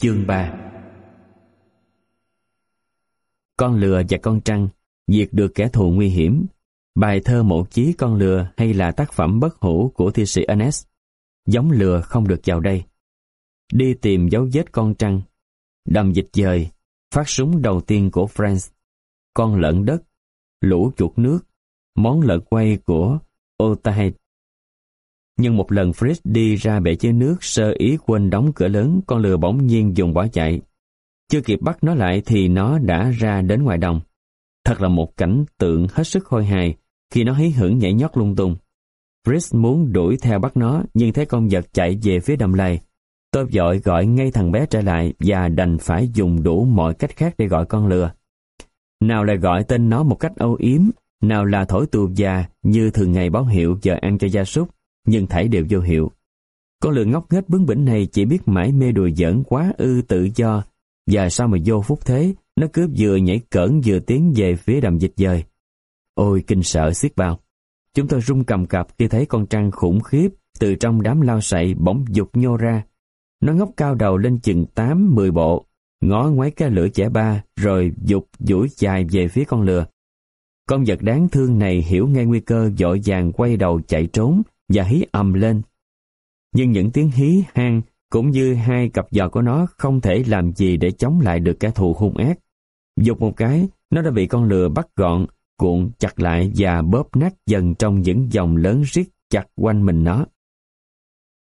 Chương 3 Con lừa và con trăng, diệt được kẻ thù nguy hiểm. Bài thơ mộ chí con lừa hay là tác phẩm bất hủ của thi sĩ Ernest giống lừa không được vào đây. Đi tìm dấu vết con trăng. Đầm dịch dời, phát súng đầu tiên của France con lợn đất, lũ chuột nước. Món lợn quay của Otahead nhưng một lần Fritz đi ra bể chứa nước sơ ý quên đóng cửa lớn, con lừa bỗng nhiên dùng bỏ chạy. Chưa kịp bắt nó lại thì nó đã ra đến ngoài đồng. Thật là một cảnh tượng hết sức khôi hài khi nó hí hưởng nhảy nhót lung tung. Fritz muốn đuổi theo bắt nó nhưng thấy con vật chạy về phía đầm lầy. Tôi vội gọi ngay thằng bé trở lại và đành phải dùng đủ mọi cách khác để gọi con lừa. Nào là gọi tên nó một cách âu yếm, nào là thổi tù già như thường ngày báo hiệu giờ ăn cho gia súc, nhưng thảy đều vô hiệu. Con lừa ngốc nghếch bướng bỉnh này chỉ biết mãi mê đùa giỡn quá ư tự do, và sao mà vô phúc thế, nó cứ vừa nhảy cỡn vừa tiến về phía đầm dịch dời. Ôi kinh sợ xiết bao. Chúng tôi rung cầm cập khi thấy con trăng khủng khiếp từ trong đám lao sậy bỗng dục nhô ra. Nó ngóc cao đầu lên chừng 8-10 bộ, ngó ngoái cái lửa chẻ ba rồi dục duỗi dài về phía con lừa. Con vật đáng thương này hiểu ngay nguy cơ dội vàng quay đầu chạy trốn và hí ầm lên. Nhưng những tiếng hí hang cũng như hai cặp giò của nó không thể làm gì để chống lại được kẻ thù hung ác. Dục một cái, nó đã bị con lừa bắt gọn, cuộn chặt lại và bóp nát dần trong những dòng lớn riết chặt quanh mình nó.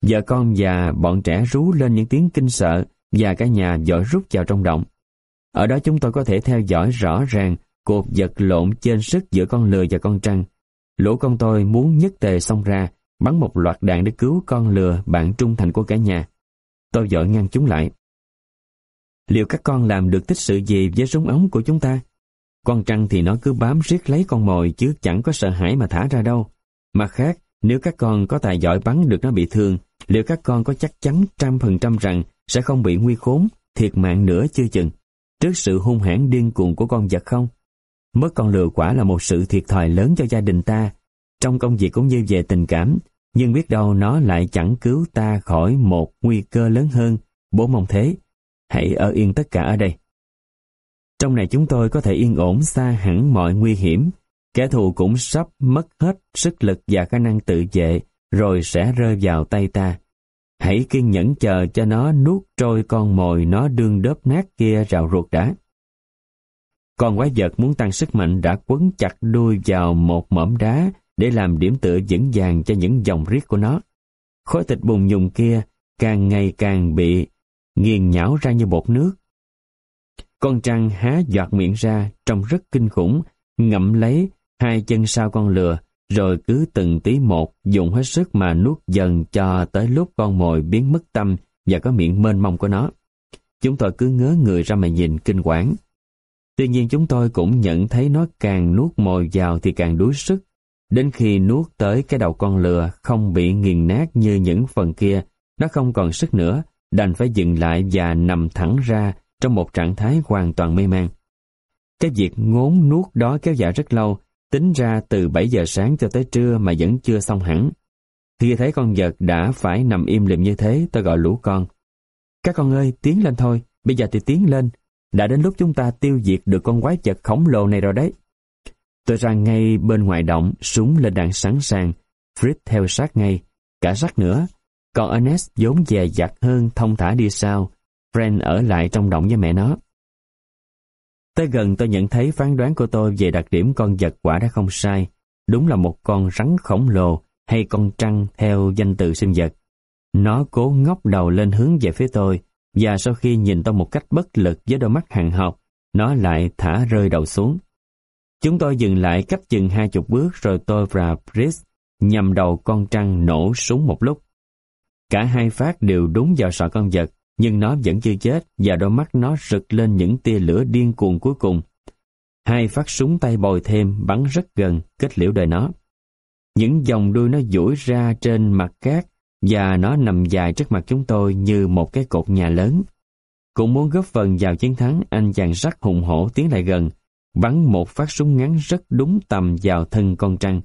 Vợ con và bọn trẻ rú lên những tiếng kinh sợ và cả nhà dội rút vào trong động. Ở đó chúng tôi có thể theo dõi rõ ràng cuộc vật lộn trên sức giữa con lừa và con trăng. Lũ con tôi muốn nhất tề xông ra bắn một loạt đạn để cứu con lừa bạn trung thành của cả nhà. Tôi vội ngăn chúng lại. Liệu các con làm được tích sự gì với súng ống của chúng ta? Con trăng thì nó cứ bám riết lấy con mồi chứ chẳng có sợ hãi mà thả ra đâu. Mặt khác, nếu các con có tài giỏi bắn được nó bị thương, liệu các con có chắc chắn trăm phần trăm rằng sẽ không bị nguy khốn, thiệt mạng nữa chưa chừng, trước sự hung hãn điên cuồng của con vật không? Mất con lừa quả là một sự thiệt thòi lớn cho gia đình ta, trong công việc cũng như về tình cảm, nhưng biết đâu nó lại chẳng cứu ta khỏi một nguy cơ lớn hơn, bố mong thế. Hãy ở yên tất cả ở đây. Trong này chúng tôi có thể yên ổn xa hẳn mọi nguy hiểm, kẻ thù cũng sắp mất hết sức lực và khả năng tự vệ, rồi sẽ rơi vào tay ta. Hãy kiên nhẫn chờ cho nó nuốt trôi con mồi nó đương đớp nát kia rào ruột đã. Con quái vật muốn tăng sức mạnh đã quấn chặt đuôi vào một mỏm đá để làm điểm tựa vững vàng cho những dòng riết của nó. Khối thịt bùng nhùng kia càng ngày càng bị nghiền nhão ra như bột nước. Con trăng há giọt miệng ra trông rất kinh khủng, ngậm lấy hai chân sau con lừa, rồi cứ từng tí một dùng hết sức mà nuốt dần cho tới lúc con mồi biến mất tâm và có miệng mênh mông của nó. Chúng tôi cứ ngớ người ra mà nhìn kinh quản. Tuy nhiên chúng tôi cũng nhận thấy nó càng nuốt mồi vào thì càng đuối sức, Đến khi nuốt tới cái đầu con lừa không bị nghiền nát như những phần kia, nó không còn sức nữa, đành phải dừng lại và nằm thẳng ra trong một trạng thái hoàn toàn mê man. Cái việc ngốn nuốt đó kéo dài rất lâu, tính ra từ 7 giờ sáng cho tới trưa mà vẫn chưa xong hẳn. Khi thấy con vật đã phải nằm im lìm như thế, tôi gọi lũ con. Các con ơi, tiến lên thôi, bây giờ thì tiến lên. Đã đến lúc chúng ta tiêu diệt được con quái vật khổng lồ này rồi đấy. Tôi ra ngay bên ngoài động, súng lên đạn sẵn sàng. Fritz theo sát ngay, cả sát nữa. Còn Ernest vốn dè dặt hơn thông thả đi sau. Fran ở lại trong động với mẹ nó. Tới gần tôi nhận thấy phán đoán của tôi về đặc điểm con vật quả đã không sai. Đúng là một con rắn khổng lồ hay con trăng theo danh từ sinh vật. Nó cố ngóc đầu lên hướng về phía tôi và sau khi nhìn tôi một cách bất lực với đôi mắt hàng học, nó lại thả rơi đầu xuống. Chúng tôi dừng lại cách chừng hai chục bước rồi tôi và Brice nhằm đầu con trăng nổ súng một lúc. Cả hai phát đều đúng vào sọ con vật, nhưng nó vẫn chưa chết và đôi mắt nó rực lên những tia lửa điên cuồng cuối cùng. Hai phát súng tay bồi thêm bắn rất gần, kết liễu đời nó. Những dòng đuôi nó duỗi ra trên mặt cát và nó nằm dài trước mặt chúng tôi như một cái cột nhà lớn. Cũng muốn góp phần vào chiến thắng, anh chàng rắc hùng hổ tiến lại gần, bắn một phát súng ngắn rất đúng tầm vào thân con trăng.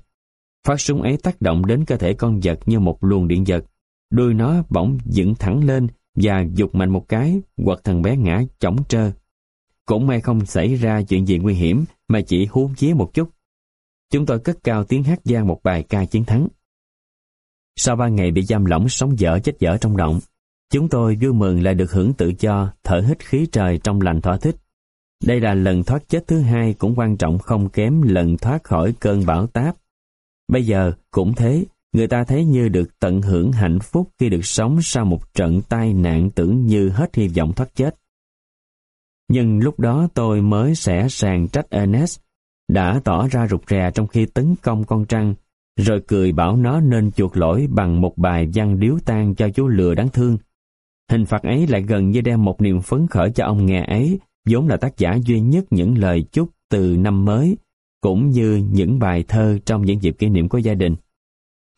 Phát súng ấy tác động đến cơ thể con vật như một luồng điện giật. Đuôi nó bỗng dựng thẳng lên và dục mạnh một cái, quật thằng bé ngã chỏng trơ. Cũng may không xảy ra chuyện gì nguy hiểm, mà chỉ hú vía một chút. Chúng tôi cất cao tiếng hát gian một bài ca chiến thắng. Sau ba ngày bị giam lỏng sống dở chết dở trong động, chúng tôi vui mừng lại được hưởng tự do, thở hít khí trời trong lành thỏa thích. Đây là lần thoát chết thứ hai cũng quan trọng không kém lần thoát khỏi cơn bão táp. Bây giờ cũng thế, người ta thấy như được tận hưởng hạnh phúc khi được sống sau một trận tai nạn tưởng như hết hy vọng thoát chết. Nhưng lúc đó tôi mới sẽ sàng trách Ernest, đã tỏ ra rụt rè trong khi tấn công con trăng, rồi cười bảo nó nên chuộc lỗi bằng một bài văn điếu tang cho chú lừa đáng thương. Hình phạt ấy lại gần như đem một niềm phấn khởi cho ông nghè ấy, vốn là tác giả duy nhất những lời chúc từ năm mới, cũng như những bài thơ trong những dịp kỷ niệm của gia đình.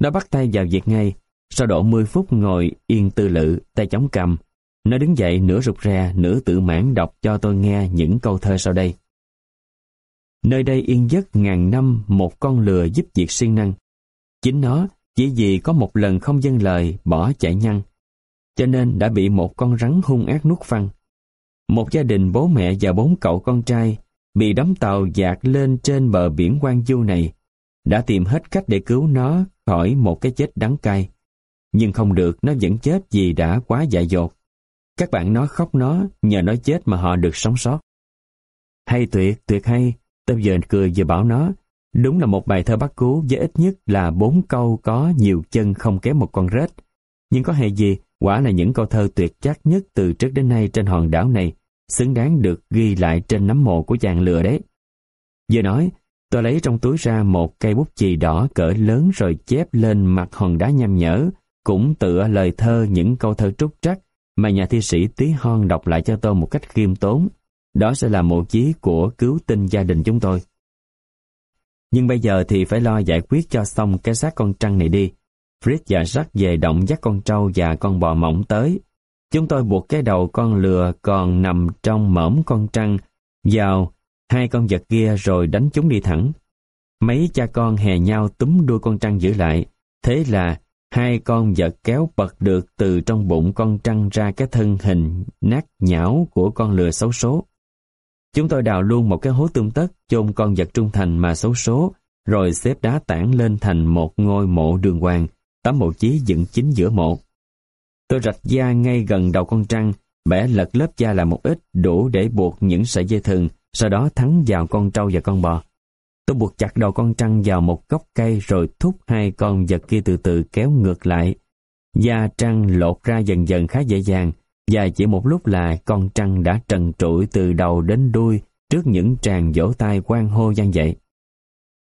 Nó bắt tay vào việc ngay, sau độ 10 phút ngồi yên tư lự, tay chống cầm. Nó đứng dậy nửa rụt rè, nửa tự mãn đọc cho tôi nghe những câu thơ sau đây. Nơi đây yên giấc ngàn năm một con lừa giúp việc siêng năng. Chính nó, chỉ vì có một lần không dâng lời, bỏ chạy nhăn. Cho nên đã bị một con rắn hung ác nuốt phăng. Một gia đình bố mẹ và bốn cậu con trai bị đóng tàu dạt lên trên bờ biển quang du này, đã tìm hết cách để cứu nó khỏi một cái chết đắng cay. Nhưng không được, nó vẫn chết vì đã quá dại dột. Các bạn nó khóc nó, nhờ nó chết mà họ được sống sót. Hay tuyệt, tuyệt hay, tôi vừa cười vừa bảo nó, đúng là một bài thơ bắt cứu với ít nhất là bốn câu có nhiều chân không kém một con rết. Nhưng có hề gì, quả là những câu thơ tuyệt chắc nhất từ trước đến nay trên hòn đảo này, xứng đáng được ghi lại trên nấm mộ của chàng lừa đấy. Vừa nói, tôi lấy trong túi ra một cây bút chì đỏ cỡ lớn rồi chép lên mặt hòn đá nham nhở, cũng tựa lời thơ những câu thơ trúc trắc mà nhà thi sĩ Tí Hon đọc lại cho tôi một cách khiêm tốn. Đó sẽ là một chí của cứu tinh gia đình chúng tôi. Nhưng bây giờ thì phải lo giải quyết cho xong cái xác con trăng này đi. Fritz và Jack về động dắt con trâu và con bò mỏng tới. Chúng tôi buộc cái đầu con lừa còn nằm trong mõm con trăng vào hai con vật kia rồi đánh chúng đi thẳng. Mấy cha con hè nhau túm đuôi con trăng giữ lại. Thế là hai con vật kéo bật được từ trong bụng con trăng ra cái thân hình nát nhão của con lừa xấu số. Chúng tôi đào luôn một cái hố tương tất chôn con vật trung thành mà xấu số, rồi xếp đá tảng lên thành một ngôi mộ đường hoàng, tấm mộ chí dựng chính giữa mộ. Tôi rạch da ngay gần đầu con trăng, bẻ lật lớp da là một ít đủ để buộc những sợi dây thừng, sau đó thắng vào con trâu và con bò. Tôi buộc chặt đầu con trăng vào một gốc cây rồi thúc hai con vật kia từ từ kéo ngược lại. Da trăng lột ra dần dần khá dễ dàng, và chỉ một lúc là con trăng đã trần trụi từ đầu đến đuôi trước những tràng vỗ tay quan hô gian dậy.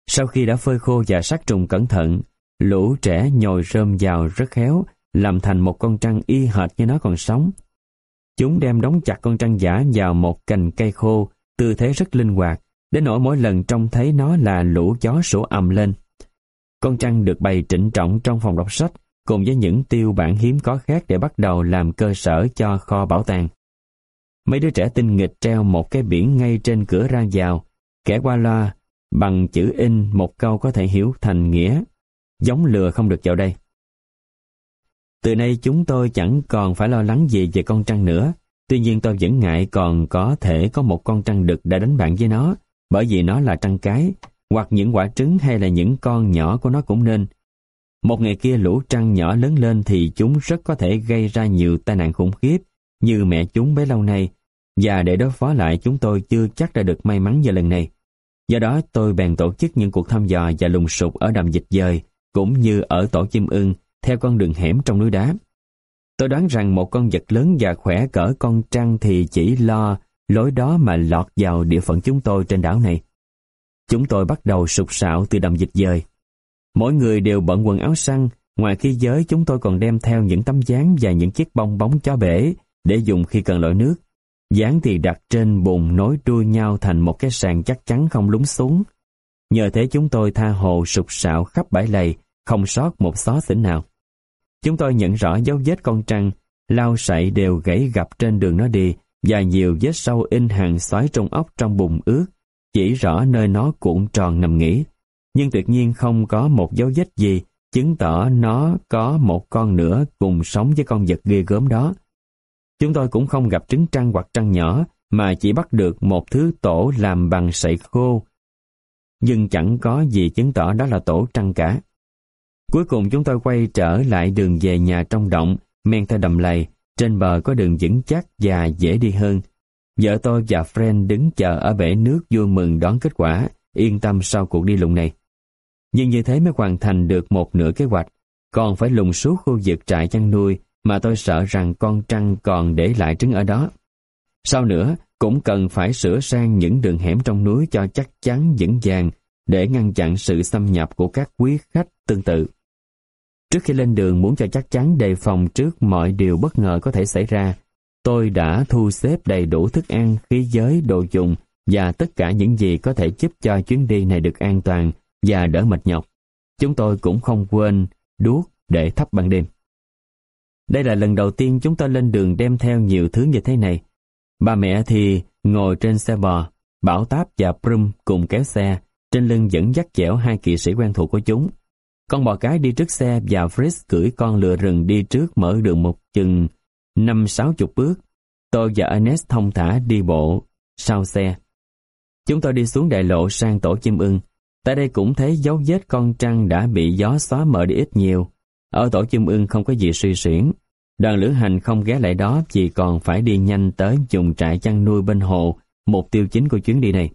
Sau khi đã phơi khô và sát trùng cẩn thận, lũ trẻ nhồi rơm vào rất khéo, làm thành một con trăng y hệt như nó còn sống. Chúng đem đóng chặt con trăng giả vào một cành cây khô, tư thế rất linh hoạt, đến nỗi mỗi lần trông thấy nó là lũ chó sổ ầm lên. Con trăng được bày trịnh trọng trong phòng đọc sách, cùng với những tiêu bản hiếm có khác để bắt đầu làm cơ sở cho kho bảo tàng. Mấy đứa trẻ tinh nghịch treo một cái biển ngay trên cửa ra vào, kẻ qua loa, bằng chữ in một câu có thể hiểu thành nghĩa, giống lừa không được vào đây. Từ nay chúng tôi chẳng còn phải lo lắng gì về con trăng nữa, tuy nhiên tôi vẫn ngại còn có thể có một con trăng đực đã đánh bạn với nó, bởi vì nó là trăng cái, hoặc những quả trứng hay là những con nhỏ của nó cũng nên. Một ngày kia lũ trăng nhỏ lớn lên thì chúng rất có thể gây ra nhiều tai nạn khủng khiếp như mẹ chúng bấy lâu nay và để đối phó lại chúng tôi chưa chắc đã được may mắn vào lần này. Do đó tôi bèn tổ chức những cuộc thăm dò và lùng sục ở đầm dịch dời cũng như ở tổ chim ưng theo con đường hẻm trong núi đá. Tôi đoán rằng một con vật lớn và khỏe cỡ con trăng thì chỉ lo lối đó mà lọt vào địa phận chúng tôi trên đảo này. Chúng tôi bắt đầu sục sạo từ đầm dịch dời. Mỗi người đều bận quần áo săn, ngoài khi giới chúng tôi còn đem theo những tấm dáng và những chiếc bong bóng chó bể để dùng khi cần lội nước. Dáng thì đặt trên bùn nối đuôi nhau thành một cái sàn chắc chắn không lúng xuống. Nhờ thế chúng tôi tha hồ sục sạo khắp bãi lầy, không sót một xó xỉnh nào. Chúng tôi nhận rõ dấu vết con trăng, lao sậy đều gãy gặp trên đường nó đi và nhiều vết sâu in hàng xoáy trong ốc trong bùn ướt, chỉ rõ nơi nó cuộn tròn nằm nghỉ. Nhưng tuyệt nhiên không có một dấu vết gì chứng tỏ nó có một con nữa cùng sống với con vật ghê gớm đó. Chúng tôi cũng không gặp trứng trăng hoặc trăng nhỏ, mà chỉ bắt được một thứ tổ làm bằng sậy khô. Nhưng chẳng có gì chứng tỏ đó là tổ trăng cả. Cuối cùng chúng tôi quay trở lại đường về nhà trong động, men theo đầm lầy, trên bờ có đường vững chắc và dễ đi hơn. Vợ tôi và friend đứng chờ ở bể nước vui mừng đón kết quả, yên tâm sau cuộc đi lùng này. Nhưng như thế mới hoàn thành được một nửa kế hoạch, còn phải lùng suốt khu vực trại chăn nuôi mà tôi sợ rằng con trăng còn để lại trứng ở đó. Sau nữa, cũng cần phải sửa sang những đường hẻm trong núi cho chắc chắn vững vàng để ngăn chặn sự xâm nhập của các quý khách tương tự. Trước khi lên đường muốn cho chắc chắn đề phòng trước mọi điều bất ngờ có thể xảy ra, tôi đã thu xếp đầy đủ thức ăn, khí giới, đồ dùng và tất cả những gì có thể giúp cho chuyến đi này được an toàn và đỡ mệt nhọc. Chúng tôi cũng không quên đuốc để thắp ban đêm. Đây là lần đầu tiên chúng tôi lên đường đem theo nhiều thứ như thế này. Ba mẹ thì ngồi trên xe bò, Bảo Táp và Prum cùng kéo xe, trên lưng dẫn dắt dẻo hai kỵ sĩ quen thuộc của chúng. Con bò cái đi trước xe và Fritz cưỡi con lừa rừng đi trước mở đường một chừng năm sáu chục bước. Tôi và Ernest thông thả đi bộ sau xe. Chúng tôi đi xuống đại lộ sang tổ chim ưng. Tại đây cũng thấy dấu vết con trăng đã bị gió xóa mờ đi ít nhiều. Ở tổ chim ưng không có gì suy xuyển. Đoàn lữ hành không ghé lại đó chỉ còn phải đi nhanh tới dùng trại chăn nuôi bên hồ, mục tiêu chính của chuyến đi này.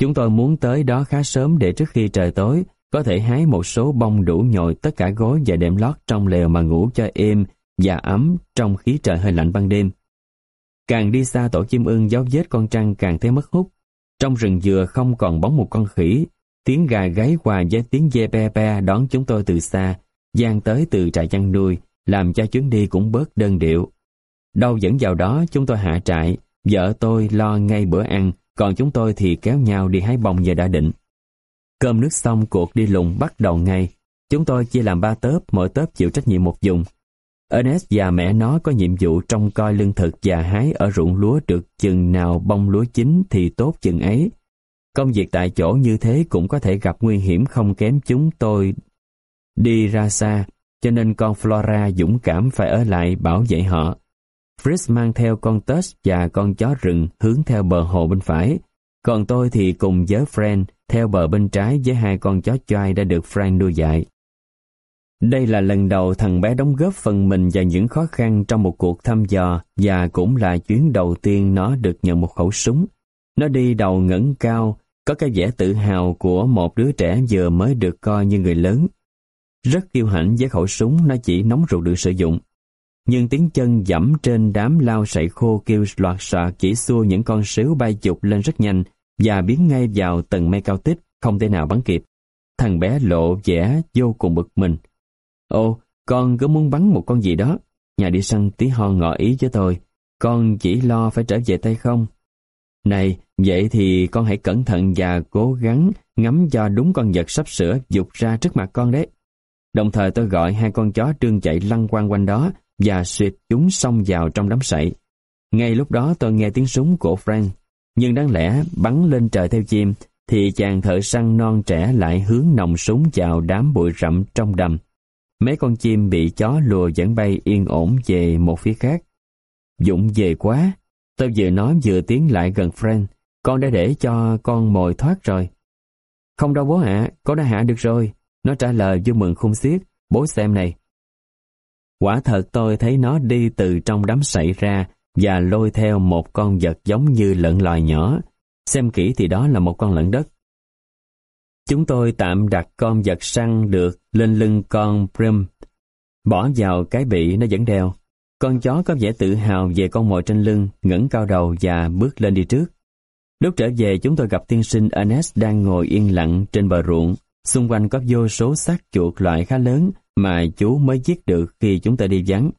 Chúng tôi muốn tới đó khá sớm để trước khi trời tối, có thể hái một số bông đủ nhồi tất cả gối và đệm lót trong lều mà ngủ cho êm và ấm trong khí trời hơi lạnh ban đêm. Càng đi xa tổ chim ưng giáo vết con trăng càng thấy mất hút. Trong rừng dừa không còn bóng một con khỉ, tiếng gà gáy hòa với tiếng dê pe pe đón chúng tôi từ xa, gian tới từ trại chăn nuôi, làm cho chuyến đi cũng bớt đơn điệu. Đâu dẫn vào đó chúng tôi hạ trại, vợ tôi lo ngay bữa ăn, còn chúng tôi thì kéo nhau đi hái bông về đã định. Cơm nước xong cuộc đi lùng bắt đầu ngay. Chúng tôi chia làm ba tớp, mỗi tớp chịu trách nhiệm một dùng. Ernest và mẹ nó có nhiệm vụ trông coi lương thực và hái ở ruộng lúa được chừng nào bông lúa chín thì tốt chừng ấy. Công việc tại chỗ như thế cũng có thể gặp nguy hiểm không kém chúng tôi đi ra xa, cho nên con Flora dũng cảm phải ở lại bảo vệ họ. Fritz mang theo con Tush và con chó rừng hướng theo bờ hồ bên phải, còn tôi thì cùng với Fran theo bờ bên trái với hai con chó choai đã được Frank nuôi dạy. Đây là lần đầu thằng bé đóng góp phần mình vào những khó khăn trong một cuộc thăm dò và cũng là chuyến đầu tiên nó được nhận một khẩu súng. Nó đi đầu ngẩng cao, có cái vẻ tự hào của một đứa trẻ vừa mới được coi như người lớn. Rất kiêu hãnh với khẩu súng nó chỉ nóng ruột được sử dụng. Nhưng tiếng chân dẫm trên đám lao sậy khô kêu loạt soạt chỉ xua những con sếu bay chụp lên rất nhanh và biến ngay vào tầng mây cao tích, không thể nào bắn kịp. Thằng bé lộ vẻ vô cùng bực mình. ô con cứ muốn bắn một con gì đó. Nhà đi săn tí ho ngỏ ý với tôi. Con chỉ lo phải trở về tay không? Này, vậy thì con hãy cẩn thận và cố gắng ngắm cho đúng con vật sắp sửa dục ra trước mặt con đấy. Đồng thời tôi gọi hai con chó trương chạy lăn quanh quanh đó và xịt chúng xông vào trong đám sậy. Ngay lúc đó tôi nghe tiếng súng của Frank, nhưng đáng lẽ bắn lên trời theo chim, thì chàng thợ săn non trẻ lại hướng nòng súng vào đám bụi rậm trong đầm. Mấy con chim bị chó lùa dẫn bay yên ổn về một phía khác. Dũng về quá, tôi vừa nói vừa tiến lại gần Frank, con đã để cho con mồi thoát rồi. Không đâu bố ạ, con đã hạ được rồi. Nó trả lời vui mừng khung xiết, bố xem này. Quả thật tôi thấy nó đi từ trong đám sậy ra và lôi theo một con vật giống như lợn loài nhỏ. Xem kỹ thì đó là một con lợn đất. Chúng tôi tạm đặt con vật săn được lên lưng con Prim, bỏ vào cái bị nó vẫn đeo. Con chó có vẻ tự hào về con mồi trên lưng, ngẩng cao đầu và bước lên đi trước. Lúc trở về chúng tôi gặp tiên sinh Ernest đang ngồi yên lặng trên bờ ruộng. Xung quanh có vô số xác chuột loại khá lớn mà chú mới giết được khi chúng ta đi vắng.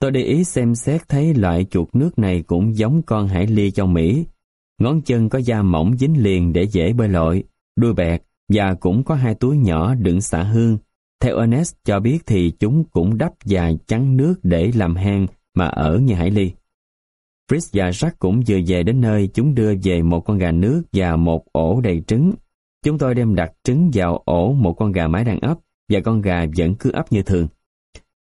Tôi để ý xem xét thấy loại chuột nước này cũng giống con hải ly trong Mỹ. Ngón chân có da mỏng dính liền để dễ bơi lội, đuôi bẹt và cũng có hai túi nhỏ đựng xả hương. Theo Ernest cho biết thì chúng cũng đắp và chắn nước để làm hang mà ở như hải ly. Fritz và Jack cũng vừa về đến nơi chúng đưa về một con gà nước và một ổ đầy trứng. Chúng tôi đem đặt trứng vào ổ một con gà mái đang ấp và con gà vẫn cứ ấp như thường.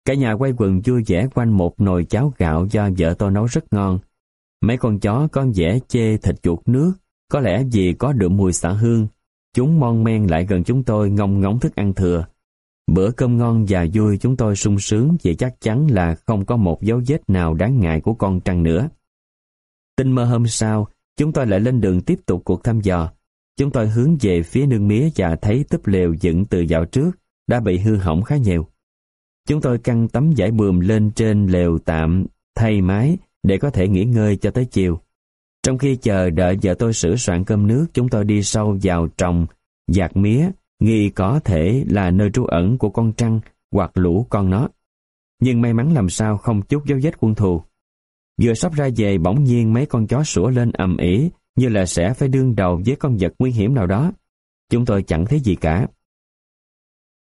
Cả nhà quay quần vui vẻ quanh một nồi cháo gạo do vợ tôi nấu rất ngon. Mấy con chó con vẻ chê thịt chuột nước, có lẽ vì có được mùi xả hương. Chúng mon men lại gần chúng tôi ngông ngóng thức ăn thừa. Bữa cơm ngon và vui chúng tôi sung sướng vì chắc chắn là không có một dấu vết nào đáng ngại của con trăng nữa. Tinh mơ hôm sau, chúng tôi lại lên đường tiếp tục cuộc thăm dò. Chúng tôi hướng về phía nương mía và thấy túp lều dựng từ dạo trước đã bị hư hỏng khá nhiều. Chúng tôi căng tấm vải bùm lên trên lều tạm, thay mái để có thể nghỉ ngơi cho tới chiều. Trong khi chờ đợi vợ tôi sửa soạn cơm nước, chúng tôi đi sâu vào trồng, dạt mía, nghi có thể là nơi trú ẩn của con trăng hoặc lũ con nó. Nhưng may mắn làm sao không chút dấu vết quân thù. Vừa sắp ra về bỗng nhiên mấy con chó sủa lên ầm ĩ như là sẽ phải đương đầu với con vật nguy hiểm nào đó. Chúng tôi chẳng thấy gì cả.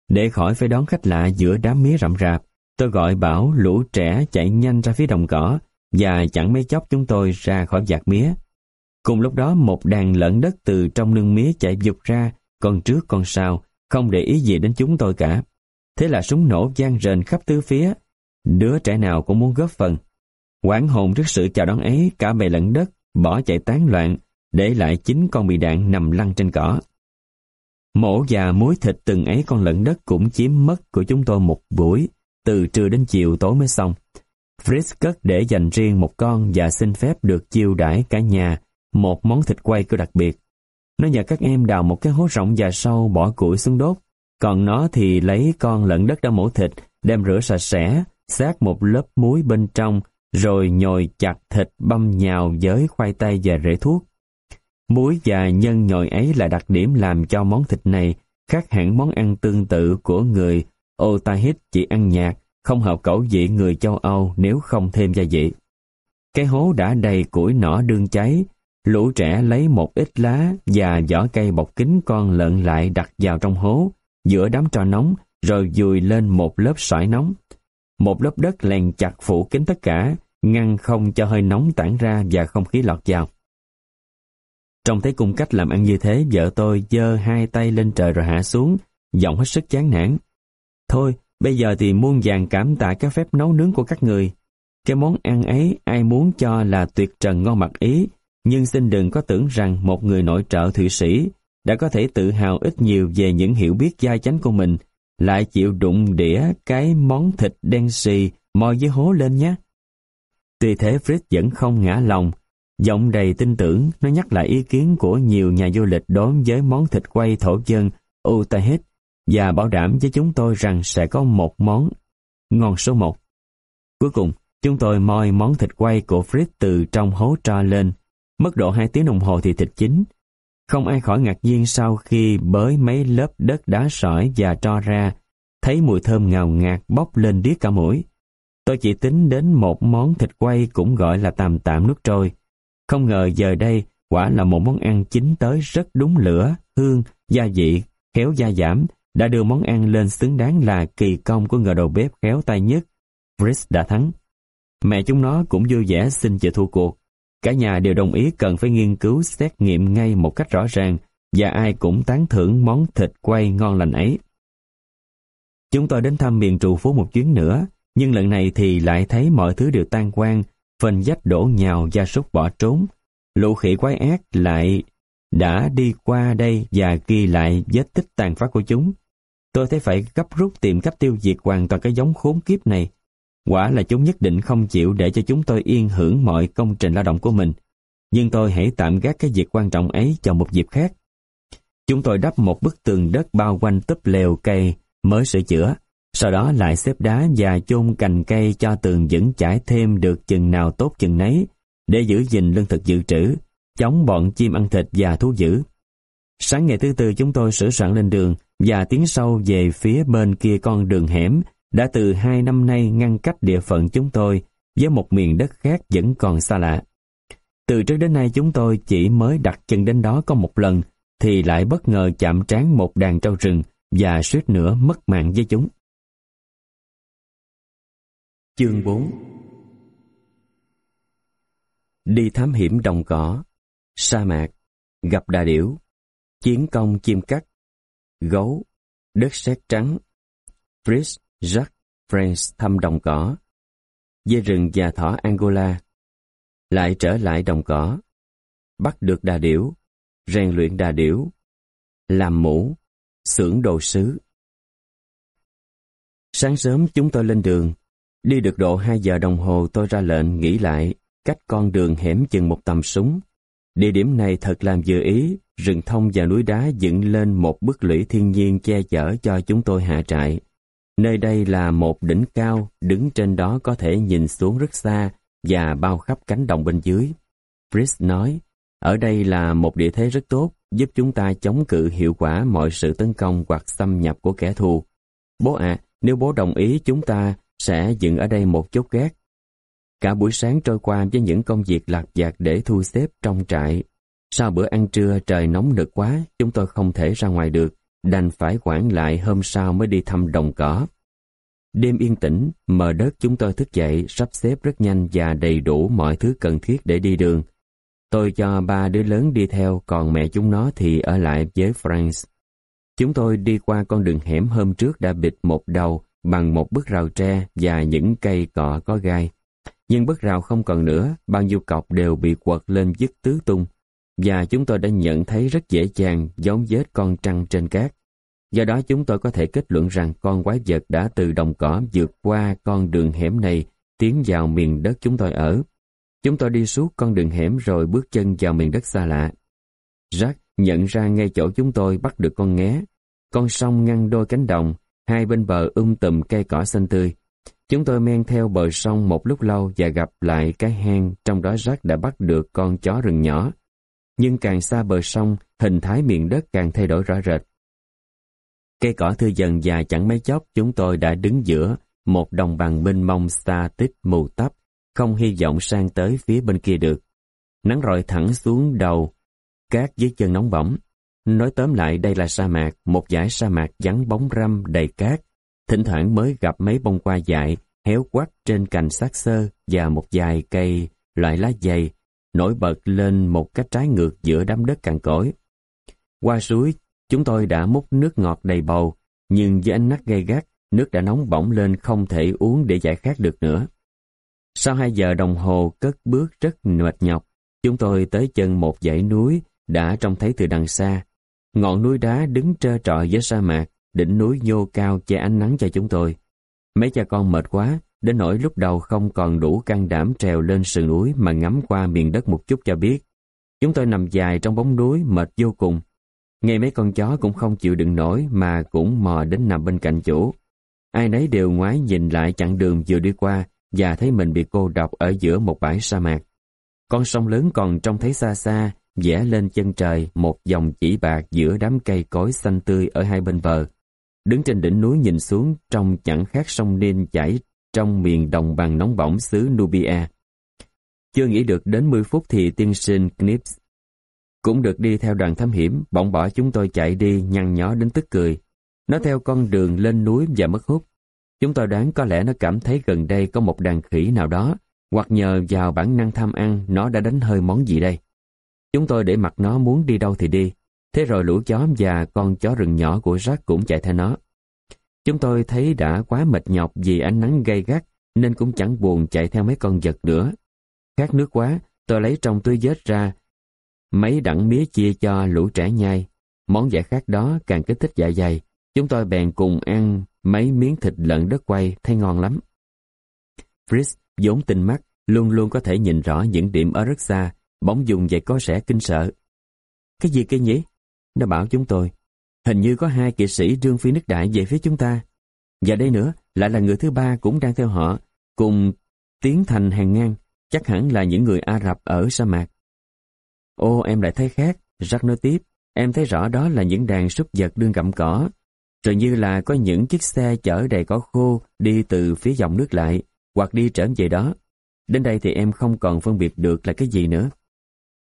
Để khỏi phải đón khách lạ giữa đám mía rậm rạp, tôi gọi bảo lũ trẻ chạy nhanh ra phía đồng cỏ và chẳng mấy chốc chúng tôi ra khỏi giạc mía. Cùng lúc đó một đàn lợn đất từ trong nương mía chạy dục ra, con trước con sau, không để ý gì đến chúng tôi cả. Thế là súng nổ gian rền khắp tứ phía, đứa trẻ nào cũng muốn góp phần. Quảng hồn trước sự chào đón ấy, cả bầy lẫn đất, bỏ chạy tán loạn, để lại chính con bị đạn nằm lăn trên cỏ. Mổ và muối thịt từng ấy con lợn đất cũng chiếm mất của chúng tôi một buổi, từ trưa đến chiều tối mới xong. Fritz cất để dành riêng một con và xin phép được chiêu đãi cả nhà một món thịt quay cơ đặc biệt. Nó nhờ các em đào một cái hố rộng và sâu bỏ củi xuống đốt, còn nó thì lấy con lợn đất đã mổ thịt, đem rửa sạch sẽ, xác một lớp muối bên trong, rồi nhồi chặt thịt băm nhào với khoai tây và rễ thuốc. Muối và nhân nhồi ấy là đặc điểm làm cho món thịt này khác hẳn món ăn tương tự của người Otahit chỉ ăn nhạt, không hợp khẩu vị người châu Âu nếu không thêm gia vị. Cái hố đã đầy củi nỏ đương cháy, lũ trẻ lấy một ít lá và vỏ cây bọc kín con lợn lại đặt vào trong hố, giữa đám tro nóng, rồi dùi lên một lớp sỏi nóng. Một lớp đất lèn chặt phủ kín tất cả, ngăn không cho hơi nóng tản ra và không khí lọt vào. Trong thấy cung cách làm ăn như thế, vợ tôi giơ hai tay lên trời rồi hạ xuống, giọng hết sức chán nản. Thôi, bây giờ thì muôn vàng cảm tạ các phép nấu nướng của các người. Cái món ăn ấy ai muốn cho là tuyệt trần ngon mặt ý, nhưng xin đừng có tưởng rằng một người nội trợ Thụy Sĩ đã có thể tự hào ít nhiều về những hiểu biết gia chánh của mình, lại chịu đụng đĩa cái món thịt đen xì mò với hố lên nhé. Tuy thế Fritz vẫn không ngã lòng, giọng đầy tin tưởng nó nhắc lại ý kiến của nhiều nhà du lịch đón với món thịt quay thổ dân Utahit và bảo đảm với chúng tôi rằng sẽ có một món ngon số một. Cuối cùng, chúng tôi moi món thịt quay của Fritz từ trong hố tra lên. Mất độ 2 tiếng đồng hồ thì thịt chín. Không ai khỏi ngạc nhiên sau khi bới mấy lớp đất đá sỏi và tro ra, thấy mùi thơm ngào ngạt bốc lên điếc cả mũi. Tôi chỉ tính đến một món thịt quay cũng gọi là tạm tạm nước trôi. Không ngờ giờ đây quả là một món ăn chín tới rất đúng lửa, hương, gia vị, khéo gia giảm, đã đưa món ăn lên xứng đáng là kỳ công của người đầu bếp khéo tay nhất. Fritz đã thắng. Mẹ chúng nó cũng vui vẻ xin chịu thua cuộc. Cả nhà đều đồng ý cần phải nghiên cứu xét nghiệm ngay một cách rõ ràng và ai cũng tán thưởng món thịt quay ngon lành ấy. Chúng tôi đến thăm miền trù phố một chuyến nữa, nhưng lần này thì lại thấy mọi thứ đều tan quang, phanh dách đổ nhào gia súc bỏ trốn. Lũ khỉ quái ác lại đã đi qua đây và ghi lại vết tích tàn phá của chúng. Tôi thấy phải gấp rút tìm cách tiêu diệt hoàn toàn cái giống khốn kiếp này. Quả là chúng nhất định không chịu để cho chúng tôi yên hưởng mọi công trình lao động của mình. Nhưng tôi hãy tạm gác cái việc quan trọng ấy cho một dịp khác. Chúng tôi đắp một bức tường đất bao quanh túp lều cây mới sửa chữa. Sau đó lại xếp đá và chôn cành cây cho tường vững chãi thêm được chừng nào tốt chừng nấy để giữ gìn lương thực dự trữ, chống bọn chim ăn thịt và thú dữ. Sáng ngày thứ tư chúng tôi sửa soạn lên đường và tiến sâu về phía bên kia con đường hẻm đã từ hai năm nay ngăn cách địa phận chúng tôi với một miền đất khác vẫn còn xa lạ. Từ trước đến nay chúng tôi chỉ mới đặt chân đến đó có một lần thì lại bất ngờ chạm trán một đàn trâu rừng và suýt nữa mất mạng với chúng. Chương 4 Đi thám hiểm đồng cỏ, sa mạc, gặp đà điểu, chiến công chim cắt, gấu, đất sét trắng, Fritz, Jacques France thăm đồng cỏ, dê rừng và thỏ Angola, lại trở lại đồng cỏ, bắt được đà điểu, rèn luyện đà điểu, làm mũ, xưởng đồ sứ. Sáng sớm chúng tôi lên đường, đi được độ 2 giờ đồng hồ tôi ra lệnh nghỉ lại, cách con đường hẻm chừng một tầm súng. Địa điểm này thật làm dự ý, rừng thông và núi đá dựng lên một bức lũy thiên nhiên che chở cho chúng tôi hạ trại. Nơi đây là một đỉnh cao, đứng trên đó có thể nhìn xuống rất xa và bao khắp cánh đồng bên dưới. Fritz nói, ở đây là một địa thế rất tốt, giúp chúng ta chống cự hiệu quả mọi sự tấn công hoặc xâm nhập của kẻ thù. Bố ạ, nếu bố đồng ý chúng ta sẽ dựng ở đây một chốt gác. Cả buổi sáng trôi qua với những công việc lặt vặt để thu xếp trong trại. Sau bữa ăn trưa trời nóng nực quá, chúng tôi không thể ra ngoài được, đành phải quản lại hôm sau mới đi thăm đồng cỏ. Đêm yên tĩnh, mờ đất chúng tôi thức dậy, sắp xếp rất nhanh và đầy đủ mọi thứ cần thiết để đi đường. Tôi cho ba đứa lớn đi theo, còn mẹ chúng nó thì ở lại với France. Chúng tôi đi qua con đường hẻm hôm trước đã bịt một đầu bằng một bức rào tre và những cây cọ có gai. Nhưng bức rào không còn nữa, bao nhiêu cọc đều bị quật lên dứt tứ tung. Và chúng tôi đã nhận thấy rất dễ dàng giống vết con trăng trên cát. Do đó chúng tôi có thể kết luận rằng con quái vật đã từ đồng cỏ vượt qua con đường hẻm này tiến vào miền đất chúng tôi ở. Chúng tôi đi suốt con đường hẻm rồi bước chân vào miền đất xa lạ. Jack nhận ra ngay chỗ chúng tôi bắt được con nghé. Con sông ngăn đôi cánh đồng, hai bên bờ um tùm cây cỏ xanh tươi. Chúng tôi men theo bờ sông một lúc lâu và gặp lại cái hang trong đó rác đã bắt được con chó rừng nhỏ. Nhưng càng xa bờ sông, hình thái miền đất càng thay đổi rõ rệt. Cây cỏ thưa dần và chẳng mấy chốc chúng tôi đã đứng giữa một đồng bằng mênh mông xa tích mù tấp, không hy vọng sang tới phía bên kia được. Nắng rọi thẳng xuống đầu, cát dưới chân nóng bỏng. Nói tóm lại đây là sa mạc, một dải sa mạc vắng bóng râm đầy cát. Thỉnh thoảng mới gặp mấy bông hoa dại, héo quắt trên cành xác xơ và một vài cây loại lá dày, nổi bật lên một cách trái ngược giữa đám đất cằn cỗi. Qua suối, chúng tôi đã múc nước ngọt đầy bầu, nhưng với ánh nắng gay gắt, nước đã nóng bỏng lên không thể uống để giải khát được nữa. Sau hai giờ đồng hồ cất bước rất mệt nhọc, chúng tôi tới chân một dãy núi đã trông thấy từ đằng xa. Ngọn núi đá đứng trơ trọi với sa mạc, đỉnh núi nhô cao che ánh nắng cho chúng tôi. Mấy cha con mệt quá, đến nỗi lúc đầu không còn đủ can đảm trèo lên sườn núi mà ngắm qua miền đất một chút cho biết. Chúng tôi nằm dài trong bóng núi mệt vô cùng. Ngay mấy con chó cũng không chịu đựng nổi mà cũng mò đến nằm bên cạnh chủ. Ai nấy đều ngoái nhìn lại chặng đường vừa đi qua và thấy mình bị cô độc ở giữa một bãi sa mạc. Con sông lớn còn trông thấy xa xa, vẽ lên chân trời một dòng chỉ bạc giữa đám cây cối xanh tươi ở hai bên bờ. Đứng trên đỉnh núi nhìn xuống trông chẳng khác sông Ninh chảy trong miền đồng bằng nóng bỏng xứ Nubia. Chưa nghĩ được đến 10 phút thì tiên sinh Knips cũng được đi theo đoàn thám hiểm, bỗng bỏ chúng tôi chạy đi nhăn nhó đến tức cười. Nó theo con đường lên núi và mất hút. Chúng tôi đoán có lẽ nó cảm thấy gần đây có một đàn khỉ nào đó, hoặc nhờ vào bản năng tham ăn nó đã đánh hơi món gì đây. Chúng tôi để mặc nó muốn đi đâu thì đi, thế rồi lũ chó và con chó rừng nhỏ của Jack cũng chạy theo nó. Chúng tôi thấy đã quá mệt nhọc vì ánh nắng gay gắt nên cũng chẳng buồn chạy theo mấy con vật nữa. Khát nước quá, tôi lấy trong túi vết ra mấy đặng mía chia cho lũ trẻ nhai. Món giải khát đó càng kích thích dạ dày. Chúng tôi bèn cùng ăn mấy miếng thịt lợn đất quay thấy ngon lắm. Fritz vốn tinh mắt, luôn luôn có thể nhìn rõ những điểm ở rất xa, bỗng dùng vậy có sẽ kinh sợ. Cái gì kia nhỉ? Nó bảo chúng tôi. Hình như có hai kỵ sĩ rương phi nước đại về phía chúng ta. Và đây nữa, lại là người thứ ba cũng đang theo họ, cùng tiến thành hàng ngang, chắc hẳn là những người Ả Rập ở sa mạc. Ô em lại thấy khác, Jack nói tiếp, em thấy rõ đó là những đàn súc vật đương gặm cỏ, rồi như là có những chiếc xe chở đầy cỏ khô đi từ phía dòng nước lại, hoặc đi trở về đó. Đến đây thì em không còn phân biệt được là cái gì nữa.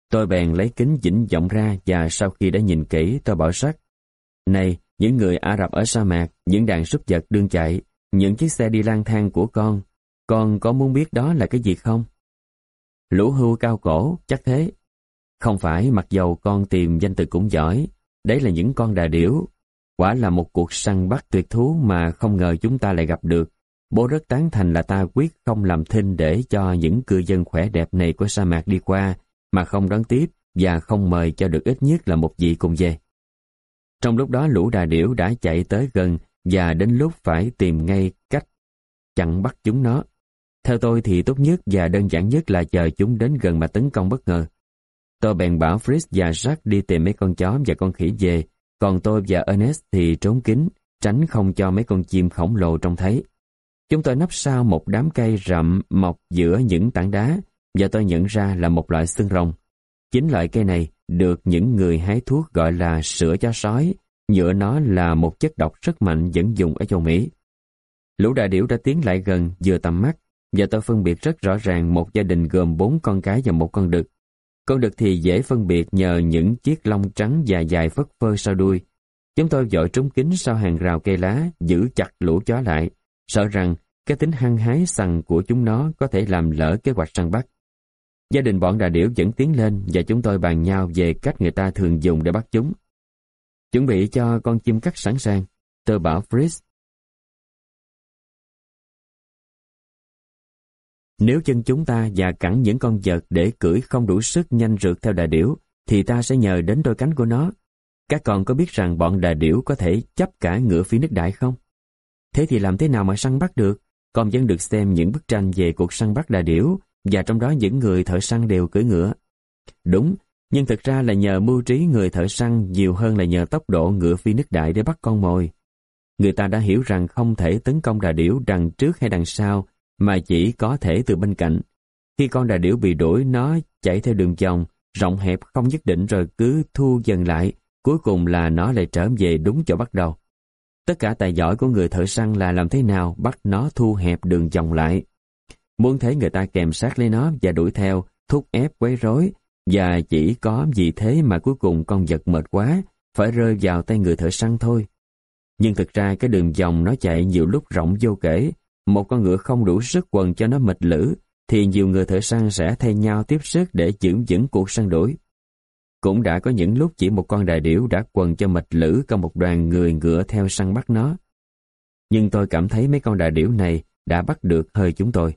Tôi bèn lấy kính dĩnh vọng ra và sau khi đã nhìn kỹ tôi bảo sắc. Này, những người Ả Rập ở sa mạc, những đàn súc vật đương chạy, những chiếc xe đi lang thang của con, con có muốn biết đó là cái gì không? Lũ hưu cao cổ, chắc thế. Không phải mặc dầu con tìm danh từ cũng giỏi, đấy là những con đà điểu. Quả là một cuộc săn bắt tuyệt thú mà không ngờ chúng ta lại gặp được. Bố rất tán thành là ta quyết không làm thinh để cho những cư dân khỏe đẹp này của sa mạc đi qua, mà không đón tiếp và không mời cho được ít nhất là một vị cùng về. Trong lúc đó lũ đà điểu đã chạy tới gần và đến lúc phải tìm ngay cách chặn bắt chúng nó. Theo tôi thì tốt nhất và đơn giản nhất là chờ chúng đến gần mà tấn công bất ngờ. Tôi bèn bảo Fritz và Jack đi tìm mấy con chó và con khỉ về, còn tôi và Ernest thì trốn kín, tránh không cho mấy con chim khổng lồ trông thấy. Chúng tôi nấp sau một đám cây rậm mọc giữa những tảng đá và tôi nhận ra là một loại xương rồng. Chính loại cây này được những người hái thuốc gọi là sữa cho sói, nhựa nó là một chất độc rất mạnh vẫn dùng ở châu Mỹ. Lũ đại điểu đã tiến lại gần vừa tầm mắt và tôi phân biệt rất rõ ràng một gia đình gồm bốn con cái và một con đực. Con đực thì dễ phân biệt nhờ những chiếc lông trắng dài dài phất phơ sau đuôi. Chúng tôi dội trúng kính sau hàng rào cây lá, giữ chặt lũ chó lại, sợ rằng cái tính hăng hái săn của chúng nó có thể làm lỡ kế hoạch săn bắt. Gia đình bọn đà điểu vẫn tiến lên và chúng tôi bàn nhau về cách người ta thường dùng để bắt chúng. Chuẩn bị cho con chim cắt sẵn sàng, tôi bảo Fritz. Nếu chân chúng ta và cẳng những con vật để cưỡi không đủ sức nhanh rượt theo đà điểu, thì ta sẽ nhờ đến đôi cánh của nó. Các con có biết rằng bọn đà điểu có thể chấp cả ngựa phía nước đại không? Thế thì làm thế nào mà săn bắt được? Con vẫn được xem những bức tranh về cuộc săn bắt đà điểu và trong đó những người thợ săn đều cưỡi ngựa. Đúng, nhưng thực ra là nhờ mưu trí người thợ săn nhiều hơn là nhờ tốc độ ngựa phi nước đại để bắt con mồi. Người ta đã hiểu rằng không thể tấn công đà điểu đằng trước hay đằng sau, mà chỉ có thể từ bên cạnh. Khi con đà điểu bị đuổi, nó chạy theo đường vòng, rộng hẹp không nhất định rồi cứ thu dần lại, cuối cùng là nó lại trở về đúng chỗ bắt đầu. Tất cả tài giỏi của người thợ săn là làm thế nào bắt nó thu hẹp đường vòng lại. Muốn thấy người ta kèm sát lấy nó và đuổi theo, thúc ép quấy rối, và chỉ có vì thế mà cuối cùng con vật mệt quá, phải rơi vào tay người thợ săn thôi. Nhưng thực ra cái đường vòng nó chạy nhiều lúc rộng vô kể, một con ngựa không đủ sức quần cho nó mệt lử, thì nhiều người thợ săn sẽ thay nhau tiếp sức để giữ vững cuộc săn đuổi. Cũng đã có những lúc chỉ một con đà điểu đã quần cho mệt lử cả một đoàn người ngựa theo săn bắt nó. Nhưng tôi cảm thấy mấy con đà điểu này đã bắt được hơi chúng tôi.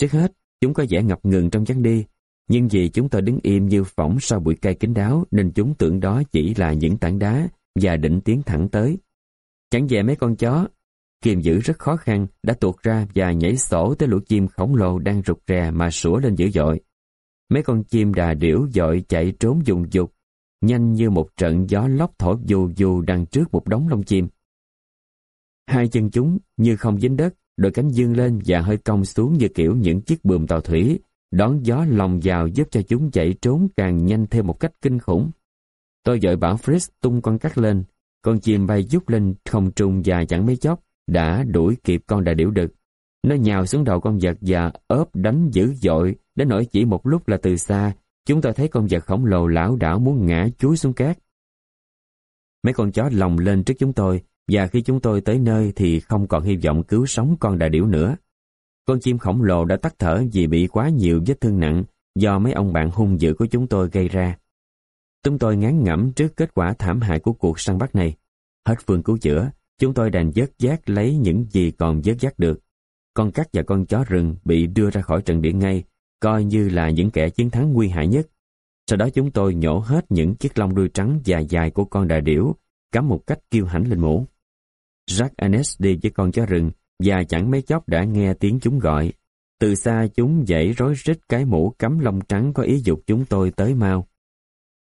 Trước hết, chúng có vẻ ngập ngừng trong chắn đi, nhưng vì chúng tôi đứng im như phỏng sau bụi cây kín đáo nên chúng tưởng đó chỉ là những tảng đá và định tiến thẳng tới. Chẳng về mấy con chó, kiềm giữ rất khó khăn, đã tuột ra và nhảy sổ tới lũ chim khổng lồ đang rụt rè mà sủa lên dữ dội. Mấy con chim đà điểu dội chạy trốn dùng dục, nhanh như một trận gió lốc thổi dù dù đằng trước một đống lông chim. Hai chân chúng như không dính đất, đôi cánh dương lên và hơi cong xuống như kiểu những chiếc bườm tàu thủy, đón gió lòng vào giúp cho chúng chạy trốn càng nhanh thêm một cách kinh khủng. Tôi dội bảo Fritz tung con cắt lên, con chim bay giúp lên không trung và chẳng mấy chốc đã đuổi kịp con đại điểu đực. Nó nhào xuống đầu con vật và ốp đánh dữ dội đến nỗi chỉ một lúc là từ xa chúng tôi thấy con vật khổng lồ lão đảo muốn ngã chuối xuống cát. Mấy con chó lồng lên trước chúng tôi và khi chúng tôi tới nơi thì không còn hy vọng cứu sống con đà điểu nữa. Con chim khổng lồ đã tắt thở vì bị quá nhiều vết thương nặng do mấy ông bạn hung dữ của chúng tôi gây ra. Chúng tôi ngán ngẩm trước kết quả thảm hại của cuộc săn bắt này. Hết phương cứu chữa, chúng tôi đành dớt giác lấy những gì còn dớt giác được. Con cắt và con chó rừng bị đưa ra khỏi trận địa ngay, coi như là những kẻ chiến thắng nguy hại nhất. Sau đó chúng tôi nhổ hết những chiếc lông đuôi trắng dài dài của con đà điểu, cắm một cách kiêu hãnh lên mũ. Jack Anes đi với con chó rừng và chẳng mấy chốc đã nghe tiếng chúng gọi. Từ xa chúng dãy rối rít cái mũ cắm lông trắng có ý dục chúng tôi tới mau.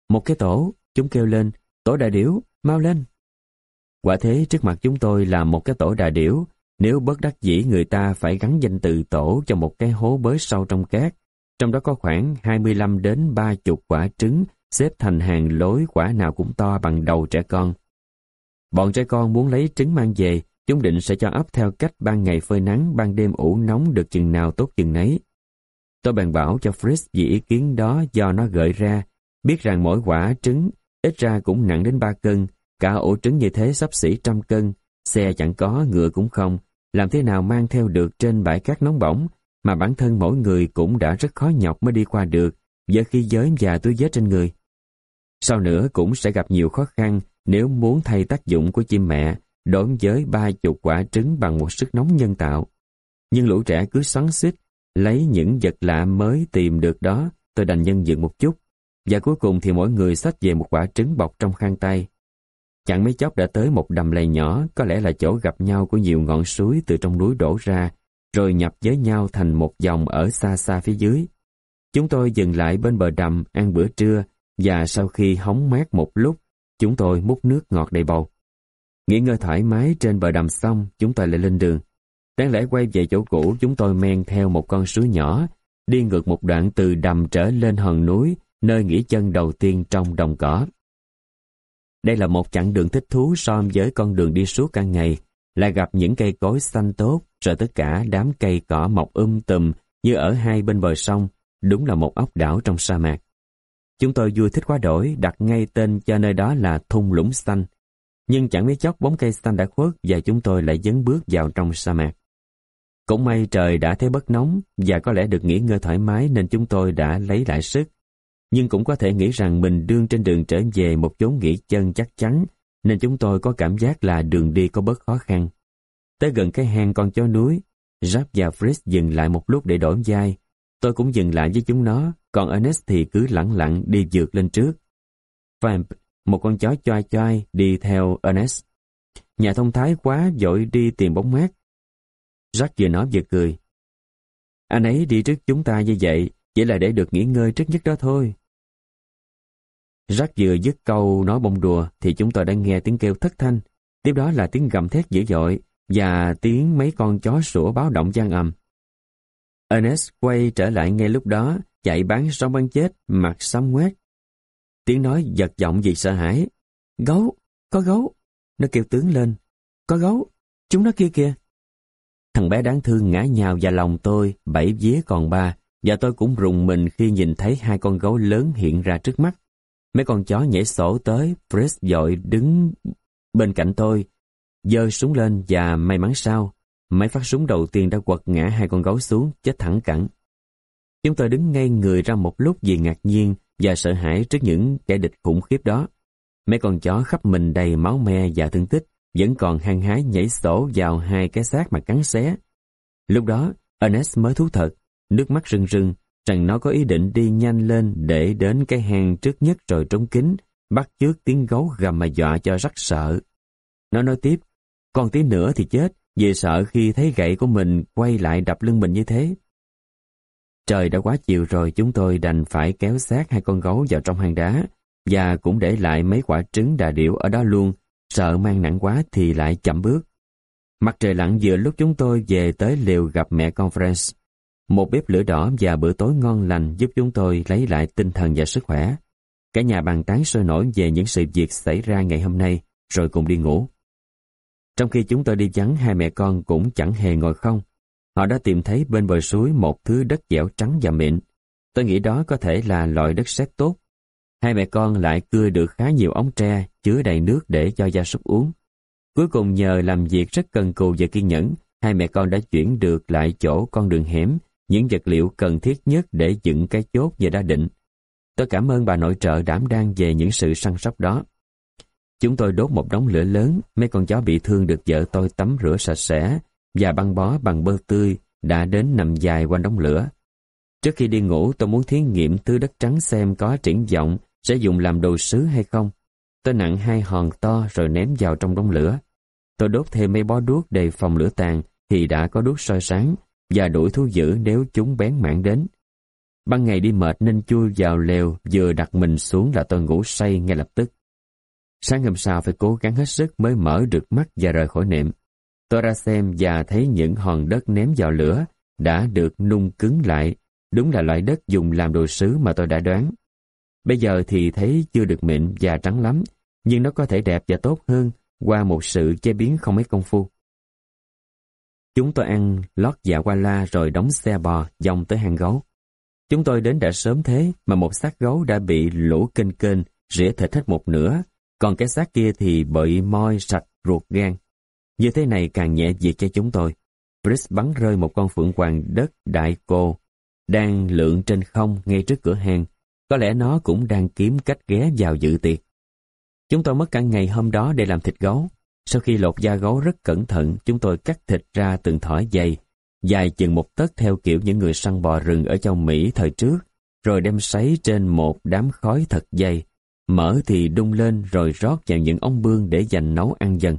Một cái tổ, chúng kêu lên, tổ đại điểu, mau lên. Quả thế trước mặt chúng tôi là một cái tổ đà điểu, nếu bất đắc dĩ người ta phải gắn danh từ tổ cho một cái hố bới sâu trong cát, trong đó có khoảng 25 đến 30 quả trứng xếp thành hàng lối quả nào cũng to bằng đầu trẻ con. Bọn trẻ con muốn lấy trứng mang về, chúng định sẽ cho ấp theo cách ban ngày phơi nắng, ban đêm ủ nóng được chừng nào tốt chừng nấy. Tôi bàn bảo cho Fritz vì ý kiến đó do nó gợi ra, biết rằng mỗi quả trứng ít ra cũng nặng đến 3 cân, cả ổ trứng như thế sắp xỉ trăm cân, xe chẳng có, ngựa cũng không, làm thế nào mang theo được trên bãi cát nóng bỏng, mà bản thân mỗi người cũng đã rất khó nhọc mới đi qua được, giờ khi giới và túi vết trên người. Sau nữa cũng sẽ gặp nhiều khó khăn nếu muốn thay tác dụng của chim mẹ đốn với ba chục quả trứng bằng một sức nóng nhân tạo. Nhưng lũ trẻ cứ xoắn xít, lấy những vật lạ mới tìm được đó, tôi đành nhân dựng một chút. Và cuối cùng thì mỗi người xách về một quả trứng bọc trong khăn tay. Chẳng mấy chốc đã tới một đầm lầy nhỏ, có lẽ là chỗ gặp nhau của nhiều ngọn suối từ trong núi đổ ra, rồi nhập với nhau thành một dòng ở xa xa phía dưới. Chúng tôi dừng lại bên bờ đầm ăn bữa trưa và sau khi hóng mát một lúc, chúng tôi múc nước ngọt đầy bầu. Nghỉ ngơi thoải mái trên bờ đầm xong, chúng tôi lại lên đường. Đáng lẽ quay về chỗ cũ, chúng tôi men theo một con suối nhỏ, đi ngược một đoạn từ đầm trở lên hòn núi, nơi nghỉ chân đầu tiên trong đồng cỏ. Đây là một chặng đường thích thú so với con đường đi suốt cả ngày, là gặp những cây cối xanh tốt, rồi tất cả đám cây cỏ mọc um tùm như ở hai bên bờ sông, đúng là một ốc đảo trong sa mạc. Chúng tôi vui thích quá đổi, đặt ngay tên cho nơi đó là thung lũng xanh. Nhưng chẳng mấy chốc bóng cây xanh đã khuất và chúng tôi lại dấn bước vào trong sa mạc. Cũng may trời đã thấy bất nóng và có lẽ được nghỉ ngơi thoải mái nên chúng tôi đã lấy lại sức. Nhưng cũng có thể nghĩ rằng mình đương trên đường trở về một chốn nghỉ chân chắc chắn nên chúng tôi có cảm giác là đường đi có bớt khó khăn. Tới gần cái hang con chó núi, Giáp và Fritz dừng lại một lúc để đổi vai. Tôi cũng dừng lại với chúng nó, còn Ernest thì cứ lẳng lặng đi dược lên trước. Vamp, một con chó choai choai đi theo Ernest. Nhà thông thái quá dội đi tìm bóng mát. Jack vừa nói vừa cười. Anh ấy đi trước chúng ta như vậy, chỉ là để được nghỉ ngơi trước nhất đó thôi. Jack vừa dứt câu nói bông đùa thì chúng tôi đã nghe tiếng kêu thất thanh. Tiếp đó là tiếng gầm thét dữ dội và tiếng mấy con chó sủa báo động gian ầm. Ernest quay trở lại ngay lúc đó, chạy bán sống bắn chết, mặt xám ngoét. Tiếng nói giật giọng vì sợ hãi. Gấu, có gấu. Nó kêu tướng lên. Có gấu, chúng nó kia kìa. Thằng bé đáng thương ngã nhào vào lòng tôi, bảy vía còn ba, và tôi cũng rùng mình khi nhìn thấy hai con gấu lớn hiện ra trước mắt. Mấy con chó nhảy sổ tới, Fritz dội đứng bên cạnh tôi, giơ súng lên và may mắn sao, máy phát súng đầu tiên đã quật ngã hai con gấu xuống, chết thẳng cẳng. Chúng tôi đứng ngay người ra một lúc vì ngạc nhiên và sợ hãi trước những kẻ địch khủng khiếp đó. Mấy con chó khắp mình đầy máu me và thương tích, vẫn còn hăng hái nhảy sổ vào hai cái xác mà cắn xé. Lúc đó, Ernest mới thú thật, nước mắt rưng rưng, rằng nó có ý định đi nhanh lên để đến cái hang trước nhất rồi trốn kín, bắt trước tiếng gấu gầm mà dọa cho rắc sợ. Nó nói tiếp, còn tí nữa thì chết, vì sợ khi thấy gậy của mình quay lại đập lưng mình như thế. Trời đã quá chiều rồi chúng tôi đành phải kéo xác hai con gấu vào trong hang đá và cũng để lại mấy quả trứng đà điểu ở đó luôn, sợ mang nặng quá thì lại chậm bước. Mặt trời lặn vừa lúc chúng tôi về tới liều gặp mẹ con Franz. Một bếp lửa đỏ và bữa tối ngon lành giúp chúng tôi lấy lại tinh thần và sức khỏe. Cả nhà bàn tán sôi nổi về những sự việc xảy ra ngày hôm nay, rồi cùng đi ngủ. Trong khi chúng tôi đi vắng, hai mẹ con cũng chẳng hề ngồi không. Họ đã tìm thấy bên bờ suối một thứ đất dẻo trắng và mịn. Tôi nghĩ đó có thể là loại đất sét tốt. Hai mẹ con lại cưa được khá nhiều ống tre chứa đầy nước để cho gia súc uống. Cuối cùng nhờ làm việc rất cần cù và kiên nhẫn, hai mẹ con đã chuyển được lại chỗ con đường hẻm, những vật liệu cần thiết nhất để dựng cái chốt và đã định. Tôi cảm ơn bà nội trợ đảm đang về những sự săn sóc đó. Chúng tôi đốt một đống lửa lớn, mấy con chó bị thương được vợ tôi tắm rửa sạch sẽ và băng bó bằng bơ tươi đã đến nằm dài quanh đống lửa. Trước khi đi ngủ, tôi muốn thí nghiệm thứ đất trắng xem có triển vọng sẽ dùng làm đồ sứ hay không. Tôi nặng hai hòn to rồi ném vào trong đống lửa. Tôi đốt thêm mấy bó đuốc đầy phòng lửa tàn thì đã có đuốc soi sáng và đuổi thú dữ nếu chúng bén mảng đến. Ban ngày đi mệt nên chui vào lều, vừa đặt mình xuống là tôi ngủ say ngay lập tức. Sáng hôm sau phải cố gắng hết sức mới mở được mắt và rời khỏi niệm. Tôi ra xem và thấy những hòn đất ném vào lửa đã được nung cứng lại. Đúng là loại đất dùng làm đồ sứ mà tôi đã đoán. Bây giờ thì thấy chưa được mịn và trắng lắm, nhưng nó có thể đẹp và tốt hơn qua một sự chế biến không mấy công phu. Chúng tôi ăn lót dạ qua la rồi đóng xe bò dòng tới hang gấu. Chúng tôi đến đã sớm thế mà một xác gấu đã bị lũ kênh kênh rỉa thịt hết một nửa còn cái xác kia thì bị moi sạch ruột gan. Như thế này càng nhẹ việc cho chúng tôi. Brice bắn rơi một con phượng hoàng đất đại cô, đang lượn trên không ngay trước cửa hàng. Có lẽ nó cũng đang kiếm cách ghé vào dự tiệc. Chúng tôi mất cả ngày hôm đó để làm thịt gấu. Sau khi lột da gấu rất cẩn thận, chúng tôi cắt thịt ra từng thỏi dày, dài chừng một tấc theo kiểu những người săn bò rừng ở châu Mỹ thời trước, rồi đem sấy trên một đám khói thật dày, mỡ thì đun lên rồi rót vào những ống bương để dành nấu ăn dần.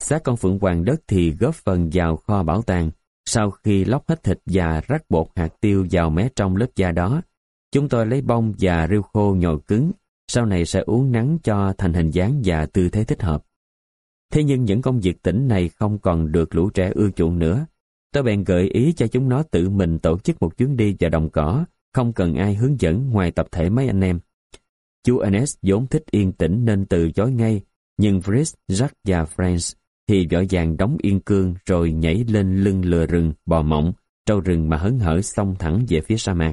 Xác con phượng hoàng đất thì góp phần vào kho bảo tàng, sau khi lóc hết thịt và rắc bột hạt tiêu vào mé trong lớp da đó, chúng tôi lấy bông và rêu khô nhồi cứng, sau này sẽ uống nắng cho thành hình dáng và tư thế thích hợp. Thế nhưng những công việc tỉnh này không còn được lũ trẻ ưa chuộng nữa. Tôi bèn gợi ý cho chúng nó tự mình tổ chức một chuyến đi vào đồng cỏ, không cần ai hướng dẫn ngoài tập thể mấy anh em. Chú Ernest vốn thích yên tĩnh nên từ chối ngay, nhưng Fritz, Jack và Franz thì vội vàng đóng yên cương rồi nhảy lên lưng lừa rừng, bò mộng, trâu rừng mà hấn hở xông thẳng về phía sa mạc.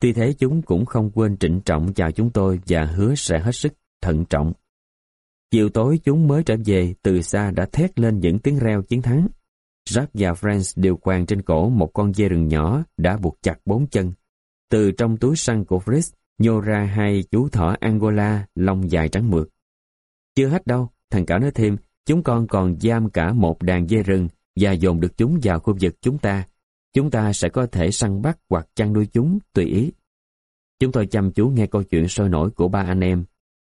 Tuy thế chúng cũng không quên trịnh trọng chào chúng tôi và hứa sẽ hết sức thận trọng. Chiều tối chúng mới trở về, từ xa đã thét lên những tiếng reo chiến thắng. Jack và Franz đều quàng trên cổ một con dê rừng nhỏ đã buộc chặt bốn chân. Từ trong túi săn của Fritz nhô ra hai chú thỏ Angola lông dài trắng mượt. Chưa hết đâu, thằng cả nói thêm, chúng con còn giam cả một đàn dê rừng và dồn được chúng vào khu vực chúng ta. Chúng ta sẽ có thể săn bắt hoặc chăn nuôi chúng tùy ý. Chúng tôi chăm chú nghe câu chuyện sôi nổi của ba anh em.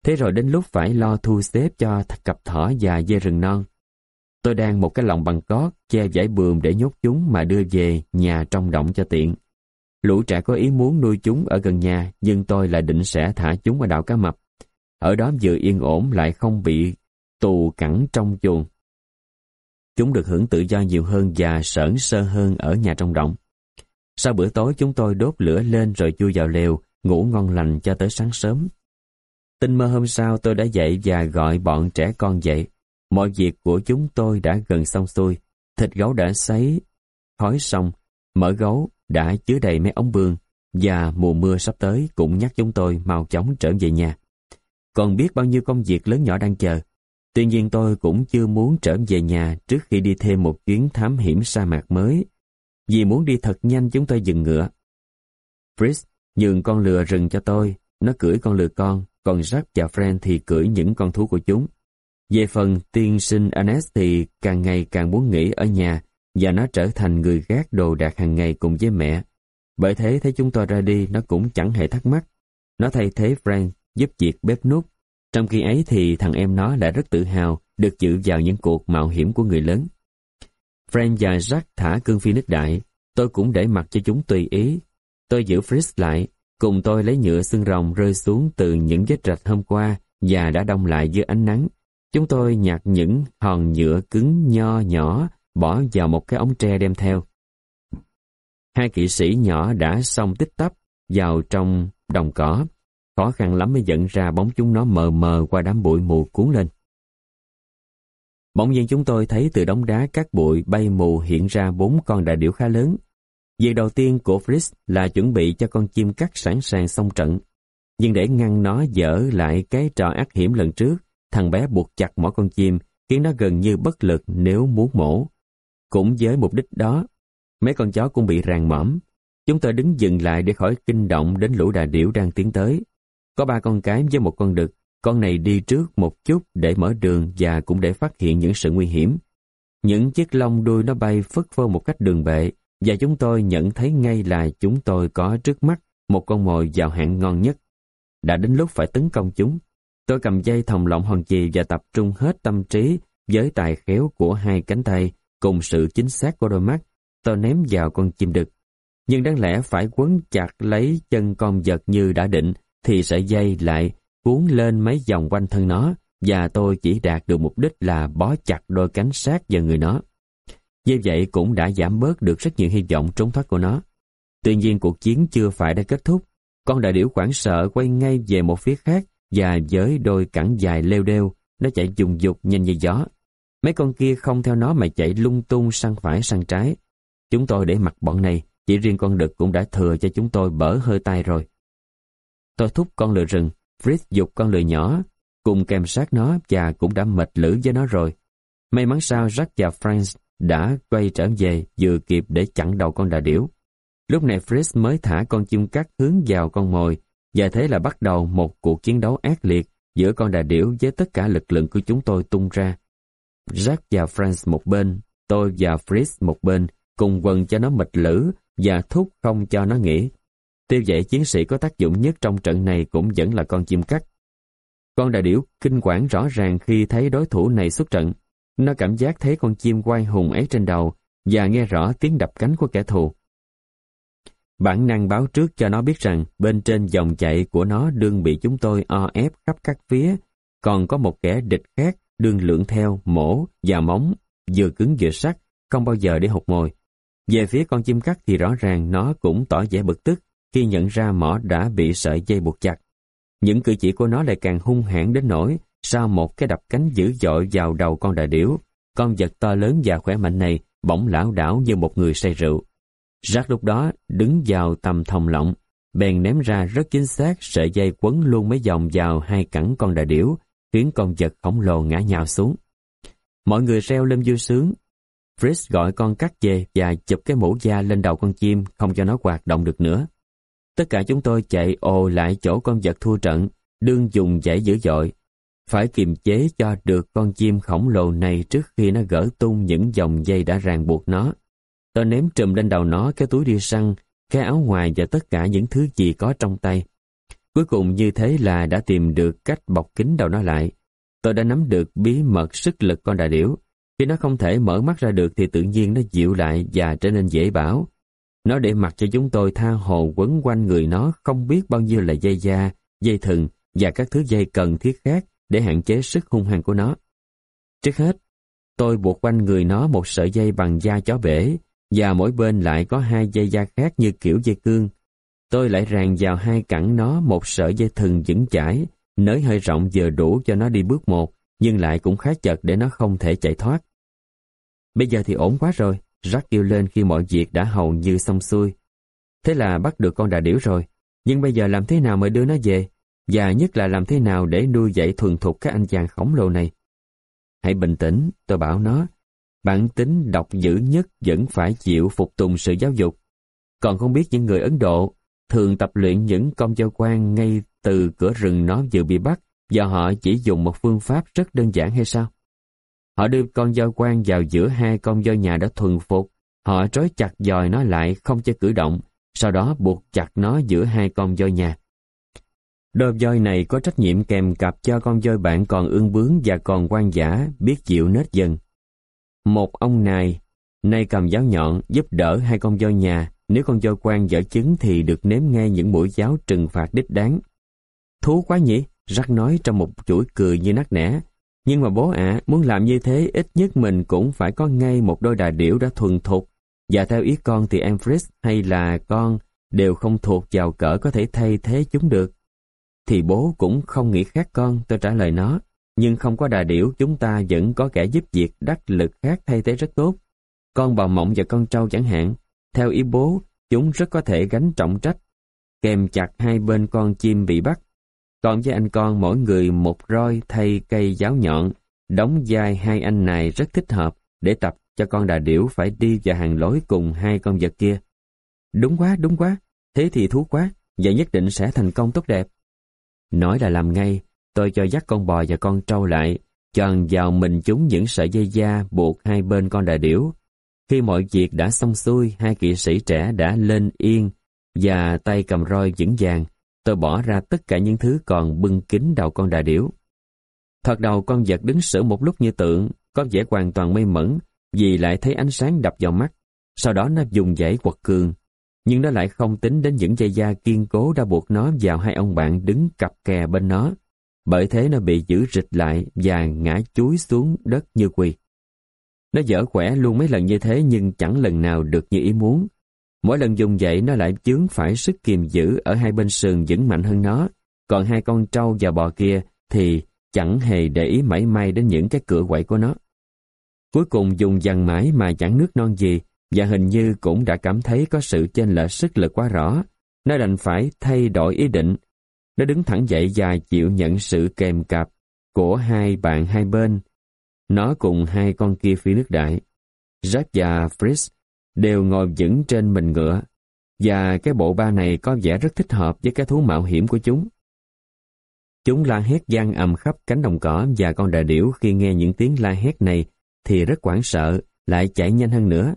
Thế rồi đến lúc phải lo thu xếp cho cặp thỏ và dê rừng non. Tôi đang một cái lồng bằng cót, che giải bườm để nhốt chúng mà đưa về nhà trong động cho tiện. Lũ trẻ có ý muốn nuôi chúng ở gần nhà, nhưng tôi lại định sẽ thả chúng ở đảo Cá Mập. Ở đó vừa yên ổn lại không bị tù cẳng trong chuồng. Chúng được hưởng tự do nhiều hơn và sởn sơ hơn ở nhà trong động. Sau bữa tối chúng tôi đốt lửa lên rồi chui vào lều, ngủ ngon lành cho tới sáng sớm. Tinh mơ hôm sau tôi đã dậy và gọi bọn trẻ con dậy. Mọi việc của chúng tôi đã gần xong xuôi. Thịt gấu đã sấy, khói xong, mỡ gấu đã chứa đầy mấy ống bương và mùa mưa sắp tới cũng nhắc chúng tôi mau chóng trở về nhà. Còn biết bao nhiêu công việc lớn nhỏ đang chờ. Tuy nhiên tôi cũng chưa muốn trở về nhà trước khi đi thêm một chuyến thám hiểm sa mạc mới. Vì muốn đi thật nhanh chúng tôi dừng ngựa. Fritz nhường con lừa rừng cho tôi, nó cưỡi con lừa con, còn Jack và Fran thì cưỡi những con thú của chúng. Về phần tiên sinh Anes thì càng ngày càng muốn nghỉ ở nhà và nó trở thành người gác đồ đạc hàng ngày cùng với mẹ. Bởi thế thấy chúng tôi ra đi nó cũng chẳng hề thắc mắc. Nó thay thế Frank giúp việc bếp nút. Trong khi ấy thì thằng em nó đã rất tự hào được dự vào những cuộc mạo hiểm của người lớn. Frank và Jack thả cương phi nước đại. Tôi cũng để mặc cho chúng tùy ý. Tôi giữ Fritz lại. Cùng tôi lấy nhựa xương rồng rơi xuống từ những vết rạch hôm qua và đã đông lại dưới ánh nắng. Chúng tôi nhặt những hòn nhựa cứng nho nhỏ, bỏ vào một cái ống tre đem theo. Hai kỵ sĩ nhỏ đã xong tích tắp vào trong đồng cỏ. Khó khăn lắm mới dẫn ra bóng chúng nó mờ mờ qua đám bụi mù cuốn lên. Bỗng nhiên chúng tôi thấy từ đống đá các bụi bay mù hiện ra bốn con đại điểu khá lớn. Việc đầu tiên của Fritz là chuẩn bị cho con chim cắt sẵn sàng xong trận. Nhưng để ngăn nó dở lại cái trò ác hiểm lần trước, thằng bé buộc chặt mỗi con chim, khiến nó gần như bất lực nếu muốn mổ. Cũng với mục đích đó, mấy con chó cũng bị ràng mõm. Chúng tôi đứng dừng lại để khỏi kinh động đến lũ đà điểu đang tiến tới. Có ba con cái với một con đực, con này đi trước một chút để mở đường và cũng để phát hiện những sự nguy hiểm. Những chiếc lông đuôi nó bay phất phơ một cách đường bệ và chúng tôi nhận thấy ngay là chúng tôi có trước mắt một con mồi vào hạng ngon nhất. Đã đến lúc phải tấn công chúng. Tôi cầm dây thòng lọng hòn chì và tập trung hết tâm trí với tài khéo của hai cánh tay cùng sự chính xác của đôi mắt, tôi ném vào con chim đực. Nhưng đáng lẽ phải quấn chặt lấy chân con vật như đã định, thì sợi dây lại cuốn lên mấy vòng quanh thân nó, và tôi chỉ đạt được mục đích là bó chặt đôi cánh sát vào người nó. Như vậy cũng đã giảm bớt được rất nhiều hy vọng trốn thoát của nó. Tuy nhiên cuộc chiến chưa phải đã kết thúc. Con đại điểu quảng sợ quay ngay về một phía khác và với đôi cẳng dài leo đeo, nó chạy dùng dục nhanh như gió. Mấy con kia không theo nó mà chạy lung tung sang phải sang trái. Chúng tôi để mặc bọn này, chỉ riêng con đực cũng đã thừa cho chúng tôi bở hơi tay rồi. Tôi thúc con lừa rừng, Fritz dục con lừa nhỏ, cùng kèm sát nó và cũng đã mệt lử với nó rồi. May mắn sao Jack và Franz đã quay trở về vừa kịp để chặn đầu con đà điểu. Lúc này Fritz mới thả con chim cắt hướng vào con mồi và thế là bắt đầu một cuộc chiến đấu ác liệt giữa con đà điểu với tất cả lực lượng của chúng tôi tung ra. Jack và Franz một bên, tôi và Fritz một bên, cùng quần cho nó mịch lử và thúc không cho nó nghỉ. Tiêu vậy chiến sĩ có tác dụng nhất trong trận này cũng vẫn là con chim cắt. Con đại điểu kinh quản rõ ràng khi thấy đối thủ này xuất trận. Nó cảm giác thấy con chim quay hùng ấy trên đầu và nghe rõ tiếng đập cánh của kẻ thù. Bản năng báo trước cho nó biết rằng bên trên dòng chạy của nó đương bị chúng tôi o ép khắp các phía, còn có một kẻ địch khác đương lượn theo, mổ và móng, vừa cứng vừa sắc, không bao giờ để hụt mồi. Về phía con chim cắt thì rõ ràng nó cũng tỏ vẻ bực tức khi nhận ra mỏ đã bị sợi dây buộc chặt. Những cử chỉ của nó lại càng hung hãn đến nỗi sau một cái đập cánh dữ dội vào đầu con đại điểu, con vật to lớn và khỏe mạnh này bỗng lão đảo như một người say rượu. Rác lúc đó đứng vào tầm thòng lọng, bèn ném ra rất chính xác sợi dây quấn luôn mấy vòng vào hai cẳng con đại điểu, khiến con vật khổng lồ ngã nhào xuống. Mọi người reo lên vui sướng. Fritz gọi con cắt về và chụp cái mũ da lên đầu con chim, không cho nó hoạt động được nữa. Tất cả chúng tôi chạy ồ lại chỗ con vật thua trận, đương dùng dãy dữ dội. Phải kiềm chế cho được con chim khổng lồ này trước khi nó gỡ tung những dòng dây đã ràng buộc nó. Tôi ném trùm lên đầu nó cái túi đi săn, cái áo ngoài và tất cả những thứ gì có trong tay. Cuối cùng như thế là đã tìm được cách bọc kín đầu nó lại. Tôi đã nắm được bí mật sức lực con đại điểu. Khi nó không thể mở mắt ra được thì tự nhiên nó dịu lại và trở nên dễ bảo. Nó để mặc cho chúng tôi tha hồ quấn quanh người nó không biết bao nhiêu là dây da, dây thừng và các thứ dây cần thiết khác để hạn chế sức hung hăng của nó. Trước hết, tôi buộc quanh người nó một sợi dây bằng da chó bể và mỗi bên lại có hai dây da khác như kiểu dây cương. Tôi lại ràng vào hai cẳng nó một sợi dây thừng vững chãi, nới hơi rộng vừa đủ cho nó đi bước một, nhưng lại cũng khá chật để nó không thể chạy thoát. Bây giờ thì ổn quá rồi, Jack kêu lên khi mọi việc đã hầu như xong xuôi. Thế là bắt được con đà điểu rồi, nhưng bây giờ làm thế nào mới đưa nó về? Và nhất là làm thế nào để nuôi dạy thuần thục các anh chàng khổng lồ này? Hãy bình tĩnh, tôi bảo nó. Bản tính độc dữ nhất vẫn phải chịu phục tùng sự giáo dục. Còn không biết những người Ấn Độ thường tập luyện những công giao quan ngay từ cửa rừng nó vừa bị bắt và họ chỉ dùng một phương pháp rất đơn giản hay sao? Họ đưa con voi quan vào giữa hai con voi nhà đã thuần phục. Họ trói chặt dòi nó lại không cho cử động, sau đó buộc chặt nó giữa hai con voi nhà. Đôi voi này có trách nhiệm kèm cặp cho con voi bạn còn ương bướng và còn quan giả biết chịu nết dần. Một ông này, nay cầm giáo nhọn giúp đỡ hai con voi nhà, nếu con voi quan dở chứng thì được nếm nghe những mũi giáo trừng phạt đích đáng. Thú quá nhỉ? Rắc nói trong một chuỗi cười như nát nẻ. Nhưng mà bố ạ, muốn làm như thế ít nhất mình cũng phải có ngay một đôi đà điểu đã thuần thục. Và theo ý con thì em Fritz hay là con đều không thuộc vào cỡ có thể thay thế chúng được. Thì bố cũng không nghĩ khác con, tôi trả lời nó. Nhưng không có đà điểu chúng ta vẫn có kẻ giúp việc đắc lực khác thay thế rất tốt. Con bò mộng và con trâu chẳng hạn. Theo ý bố, chúng rất có thể gánh trọng trách. Kèm chặt hai bên con chim bị bắt còn với anh con mỗi người một roi thay cây giáo nhọn, đóng vai hai anh này rất thích hợp để tập cho con đà điểu phải đi vào hàng lối cùng hai con vật kia. Đúng quá, đúng quá, thế thì thú quá, và nhất định sẽ thành công tốt đẹp. Nói là làm ngay, tôi cho dắt con bò và con trâu lại, tròn vào mình chúng những sợi dây da buộc hai bên con đà điểu. Khi mọi việc đã xong xuôi, hai kỵ sĩ trẻ đã lên yên và tay cầm roi vững vàng, tôi bỏ ra tất cả những thứ còn bưng kín đầu con đà điểu. Thật đầu con vật đứng sửa một lúc như tượng, có vẻ hoàn toàn mê mẩn, vì lại thấy ánh sáng đập vào mắt. Sau đó nó dùng dãy quật cường, nhưng nó lại không tính đến những dây da kiên cố đã buộc nó vào hai ông bạn đứng cặp kè bên nó. Bởi thế nó bị giữ rịch lại và ngã chuối xuống đất như quỳ. Nó dở khỏe luôn mấy lần như thế nhưng chẳng lần nào được như ý muốn. Mỗi lần dùng dậy nó lại chướng phải sức kiềm giữ ở hai bên sườn vững mạnh hơn nó, còn hai con trâu và bò kia thì chẳng hề để ý mảy may đến những cái cửa quậy của nó. Cuối cùng dùng dằn mãi mà chẳng nước non gì, và hình như cũng đã cảm thấy có sự chênh lệch sức lực quá rõ. Nó đành phải thay đổi ý định. Nó đứng thẳng dậy và chịu nhận sự kèm cặp của hai bạn hai bên. Nó cùng hai con kia phi nước đại. Jack và Fritz đều ngồi vững trên mình ngựa, và cái bộ ba này có vẻ rất thích hợp với cái thú mạo hiểm của chúng. Chúng la hét gian ầm khắp cánh đồng cỏ và con đà điểu khi nghe những tiếng la hét này thì rất quảng sợ lại chạy nhanh hơn nữa.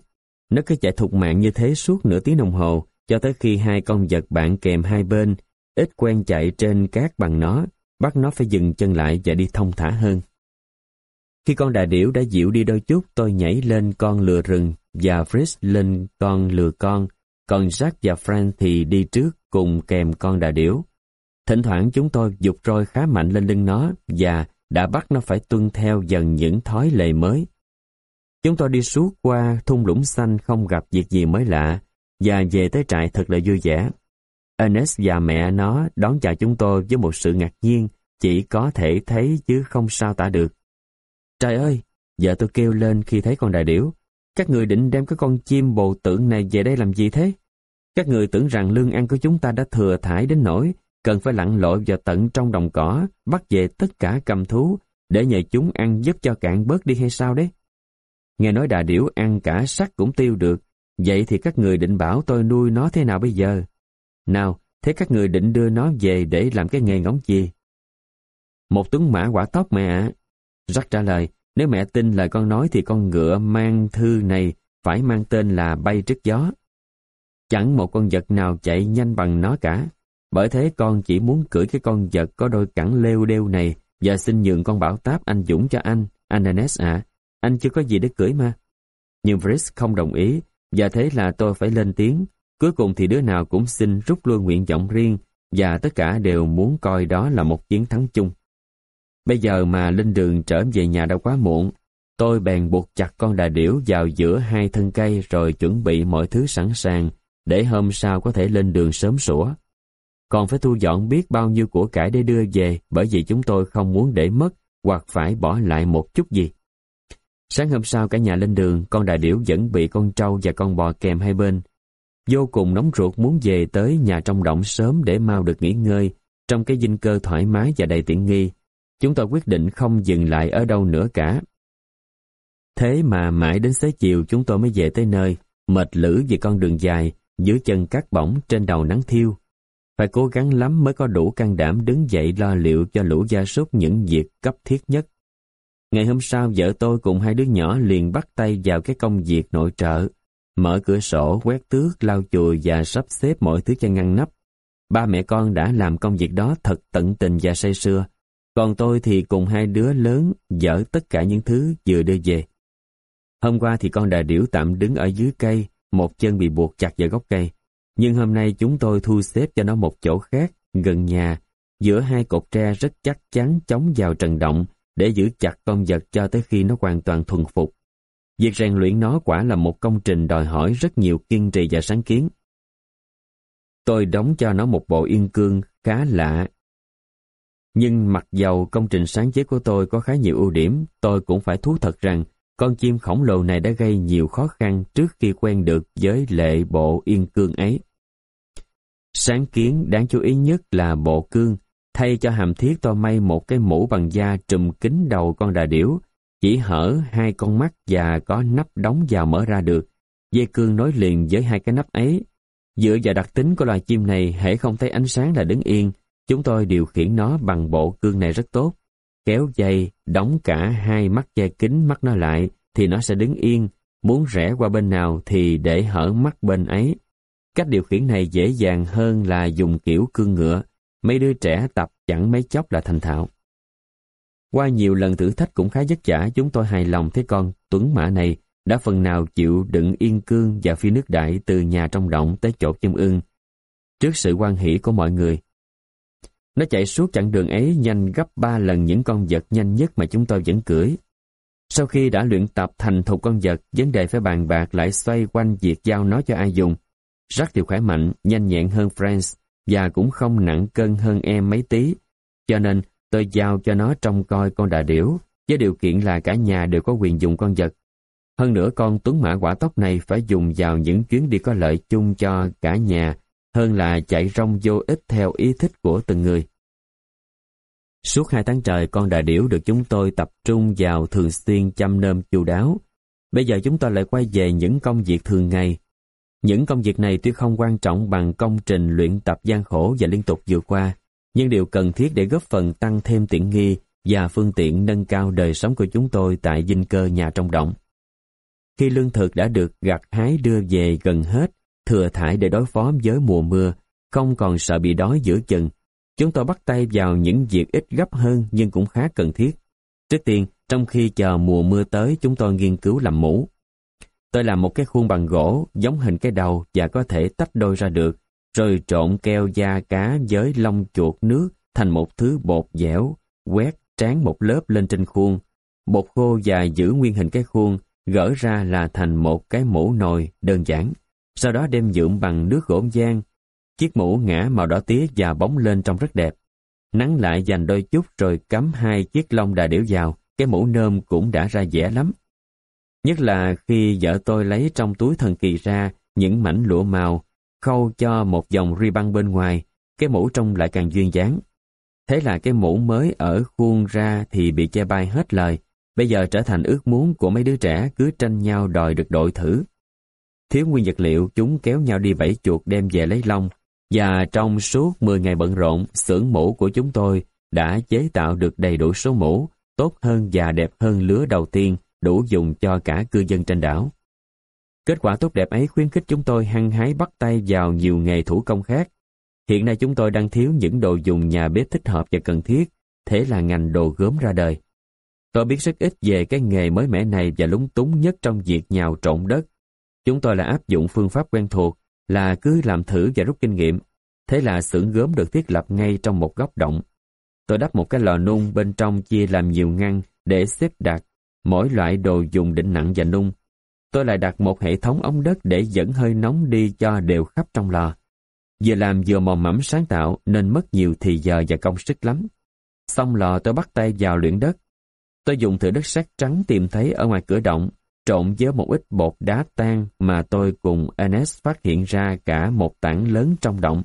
Nó cứ chạy thục mạng như thế suốt nửa tiếng đồng hồ, cho tới khi hai con vật bạn kèm hai bên, ít quen chạy trên cát bằng nó, bắt nó phải dừng chân lại và đi thông thả hơn. Khi con đà điểu đã dịu đi đôi chút, tôi nhảy lên con lừa rừng và Fritz lên con lừa con, còn Jack và Frank thì đi trước cùng kèm con đà điểu. Thỉnh thoảng chúng tôi dục roi khá mạnh lên lưng nó và đã bắt nó phải tuân theo dần những thói lệ mới. Chúng tôi đi suốt qua thung lũng xanh không gặp việc gì mới lạ và về tới trại thật là vui vẻ. Ernest và mẹ nó đón chào chúng tôi với một sự ngạc nhiên chỉ có thể thấy chứ không sao tả được. Trời ơi! Vợ tôi kêu lên khi thấy con đại điểu. Các người định đem cái con chim bồ tượng này về đây làm gì thế? Các người tưởng rằng lương ăn của chúng ta đã thừa thải đến nỗi cần phải lặn lội vào tận trong đồng cỏ, bắt về tất cả cầm thú, để nhờ chúng ăn giúp cho cạn bớt đi hay sao đấy? Nghe nói đà điểu ăn cả sắt cũng tiêu được, vậy thì các người định bảo tôi nuôi nó thế nào bây giờ? Nào, thế các người định đưa nó về để làm cái nghề ngóng gì? Một tuấn mã quả tóc mẹ ạ. Rắc trả lời, nếu mẹ tin lời con nói thì con ngựa mang thư này phải mang tên là bay trước gió. Chẳng một con vật nào chạy nhanh bằng nó cả. Bởi thế con chỉ muốn cưỡi cái con vật có đôi cẳng lêu đeo này và xin nhường con bảo táp anh Dũng cho anh, anh ạ. Anh chưa có gì để cưỡi mà. Nhưng Fritz không đồng ý, và thế là tôi phải lên tiếng. Cuối cùng thì đứa nào cũng xin rút lui nguyện vọng riêng, và tất cả đều muốn coi đó là một chiến thắng chung. Bây giờ mà lên đường trở về nhà đã quá muộn, tôi bèn buộc chặt con đà điểu vào giữa hai thân cây rồi chuẩn bị mọi thứ sẵn sàng để hôm sau có thể lên đường sớm sủa. Còn phải thu dọn biết bao nhiêu của cải để đưa về bởi vì chúng tôi không muốn để mất hoặc phải bỏ lại một chút gì. Sáng hôm sau cả nhà lên đường, con đà điểu vẫn bị con trâu và con bò kèm hai bên. Vô cùng nóng ruột muốn về tới nhà trong động sớm để mau được nghỉ ngơi, trong cái dinh cơ thoải mái và đầy tiện nghi. Chúng tôi quyết định không dừng lại ở đâu nữa cả. Thế mà mãi đến xế chiều chúng tôi mới về tới nơi, mệt lử vì con đường dài, dưới chân cát bỏng trên đầu nắng thiêu. Phải cố gắng lắm mới có đủ can đảm đứng dậy lo liệu cho lũ gia súc những việc cấp thiết nhất. Ngày hôm sau vợ tôi cùng hai đứa nhỏ liền bắt tay vào cái công việc nội trợ, mở cửa sổ, quét tước, lau chùi và sắp xếp mọi thứ cho ngăn nắp. Ba mẹ con đã làm công việc đó thật tận tình và say sưa, còn tôi thì cùng hai đứa lớn dỡ tất cả những thứ vừa đưa về. Hôm qua thì con đà điểu tạm đứng ở dưới cây, một chân bị buộc chặt vào gốc cây. Nhưng hôm nay chúng tôi thu xếp cho nó một chỗ khác, gần nhà, giữa hai cột tre rất chắc chắn chống vào trần động để giữ chặt con vật cho tới khi nó hoàn toàn thuần phục. Việc rèn luyện nó quả là một công trình đòi hỏi rất nhiều kiên trì và sáng kiến. Tôi đóng cho nó một bộ yên cương khá lạ. Nhưng mặc dầu công trình sáng chế của tôi có khá nhiều ưu điểm, tôi cũng phải thú thật rằng con chim khổng lồ này đã gây nhiều khó khăn trước khi quen được với lệ bộ yên cương ấy. Sáng kiến đáng chú ý nhất là bộ cương, thay cho hàm thiết tôi may một cái mũ bằng da trùm kín đầu con đà điểu, chỉ hở hai con mắt và có nắp đóng vào mở ra được. Dây cương nối liền với hai cái nắp ấy. Dựa vào đặc tính của loài chim này, hễ không thấy ánh sáng là đứng yên, chúng tôi điều khiển nó bằng bộ cương này rất tốt kéo dây, đóng cả hai mắt dây kính mắt nó lại, thì nó sẽ đứng yên, muốn rẽ qua bên nào thì để hở mắt bên ấy. Cách điều khiển này dễ dàng hơn là dùng kiểu cương ngựa, mấy đứa trẻ tập chẳng mấy chốc là thành thạo. Qua nhiều lần thử thách cũng khá vất vả, chúng tôi hài lòng thấy con tuấn mã này đã phần nào chịu đựng yên cương và phi nước đại từ nhà trong động tới chỗ chim ưng. Trước sự quan hỷ của mọi người, nó chạy suốt chặng đường ấy nhanh gấp ba lần những con vật nhanh nhất mà chúng tôi vẫn cưỡi. Sau khi đã luyện tập thành thục con vật, vấn đề phải bàn bạc lại xoay quanh việc giao nó cho ai dùng. Rất thì khỏe mạnh, nhanh nhẹn hơn Franz và cũng không nặng cân hơn em mấy tí. Cho nên tôi giao cho nó trông coi con đà điểu, với điều kiện là cả nhà đều có quyền dùng con vật. Hơn nữa con tuấn mã quả tóc này phải dùng vào những chuyến đi có lợi chung cho cả nhà hơn là chạy rong vô ích theo ý thích của từng người. Suốt hai tháng trời con đà điểu được chúng tôi tập trung vào thường xuyên chăm nơm chu đáo. Bây giờ chúng tôi lại quay về những công việc thường ngày. Những công việc này tuy không quan trọng bằng công trình luyện tập gian khổ và liên tục vừa qua, nhưng điều cần thiết để góp phần tăng thêm tiện nghi và phương tiện nâng cao đời sống của chúng tôi tại dinh cơ nhà trong động. Khi lương thực đã được gặt hái đưa về gần hết, thừa thải để đối phó với mùa mưa, không còn sợ bị đói giữa chừng, chúng tôi bắt tay vào những việc ít gấp hơn nhưng cũng khá cần thiết. Trước tiên, trong khi chờ mùa mưa tới, chúng tôi nghiên cứu làm mũ. Tôi làm một cái khuôn bằng gỗ, giống hình cái đầu và có thể tách đôi ra được, rồi trộn keo da cá với lông chuột nước thành một thứ bột dẻo, quét tráng một lớp lên trên khuôn. Bột khô và giữ nguyên hình cái khuôn, gỡ ra là thành một cái mũ nồi đơn giản. Sau đó đem nhuộm bằng nước gỗ giang. Chiếc mũ ngã màu đỏ tía và bóng lên trông rất đẹp. Nắng lại dành đôi chút rồi cắm hai chiếc lông đà điểu vào, cái mũ nơm cũng đã ra dẻ lắm. Nhất là khi vợ tôi lấy trong túi thần kỳ ra những mảnh lụa màu, khâu cho một dòng ri băng bên ngoài, cái mũ trông lại càng duyên dáng. Thế là cái mũ mới ở khuôn ra thì bị che bay hết lời, bây giờ trở thành ước muốn của mấy đứa trẻ cứ tranh nhau đòi được đội thử. Thiếu nguyên vật liệu, chúng kéo nhau đi bẫy chuột đem về lấy lông, và trong suốt 10 ngày bận rộn, xưởng mũ của chúng tôi đã chế tạo được đầy đủ số mũ, tốt hơn và đẹp hơn lứa đầu tiên, đủ dùng cho cả cư dân trên đảo. Kết quả tốt đẹp ấy khuyến khích chúng tôi hăng hái bắt tay vào nhiều nghề thủ công khác. Hiện nay chúng tôi đang thiếu những đồ dùng nhà bếp thích hợp và cần thiết, thế là ngành đồ gốm ra đời. Tôi biết rất ít về cái nghề mới mẻ này và lúng túng nhất trong việc nhào trộn đất. Chúng tôi là áp dụng phương pháp quen thuộc, là cứ làm thử và rút kinh nghiệm. Thế là xưởng gốm được thiết lập ngay trong một góc động. Tôi đắp một cái lò nung bên trong chia làm nhiều ngăn để xếp đặt mỗi loại đồ dùng định nặng và nung. Tôi lại đặt một hệ thống ống đất để dẫn hơi nóng đi cho đều khắp trong lò. Vừa làm vừa mò mẫm sáng tạo nên mất nhiều thì giờ và công sức lắm. Xong lò tôi bắt tay vào luyện đất. Tôi dùng thử đất sét trắng tìm thấy ở ngoài cửa động, trộn với một ít bột đá tan mà tôi cùng Ernest phát hiện ra cả một tảng lớn trong động.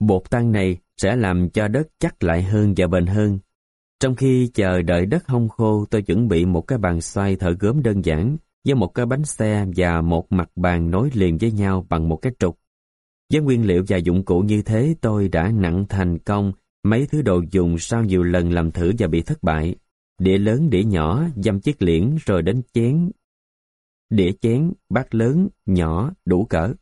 Bột tan này sẽ làm cho đất chắc lại hơn và bền hơn. Trong khi chờ đợi đất hong khô, tôi chuẩn bị một cái bàn xoay thợ gốm đơn giản với một cái bánh xe và một mặt bàn nối liền với nhau bằng một cái trục. Với nguyên liệu và dụng cụ như thế tôi đã nặng thành công mấy thứ đồ dùng sau nhiều lần làm thử và bị thất bại. Đĩa lớn, đĩa nhỏ, dăm chiếc liễn rồi đến chén. Đĩa chén, bát lớn, nhỏ, đủ cỡ.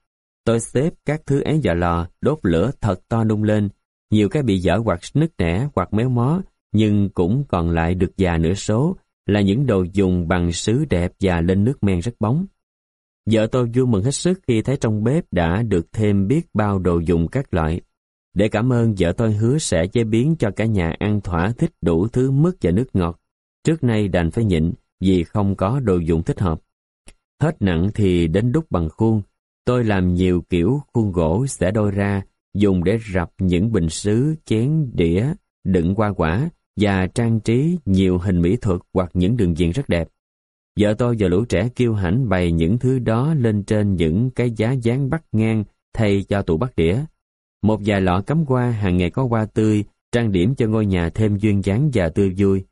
Tôi xếp các thứ ấy vào lò, đốt lửa thật to nung lên. Nhiều cái bị dở hoặc nứt nẻ hoặc méo mó, nhưng cũng còn lại được già nửa số, là những đồ dùng bằng sứ đẹp và lên nước men rất bóng. Vợ tôi vui mừng hết sức khi thấy trong bếp đã được thêm biết bao đồ dùng các loại. Để cảm ơn vợ tôi hứa sẽ chế biến cho cả nhà ăn thỏa thích đủ thứ mứt và nước ngọt. Trước nay đành phải nhịn vì không có đồ dụng thích hợp. Hết nặng thì đến đúc bằng khuôn. Tôi làm nhiều kiểu khuôn gỗ sẽ đôi ra, dùng để rập những bình sứ, chén, đĩa, đựng hoa quả và trang trí nhiều hình mỹ thuật hoặc những đường viền rất đẹp. Vợ tôi và lũ trẻ kêu hãnh bày những thứ đó lên trên những cái giá dán bắt ngang thay cho tủ bắt đĩa. Một vài lọ cắm hoa hàng ngày có hoa tươi, trang điểm cho ngôi nhà thêm duyên dáng và tươi vui.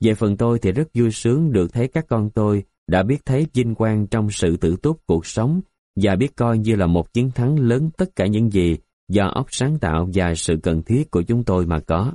Về phần tôi thì rất vui sướng được thấy các con tôi đã biết thấy vinh quang trong sự tự túc cuộc sống và biết coi như là một chiến thắng lớn tất cả những gì do óc sáng tạo và sự cần thiết của chúng tôi mà có.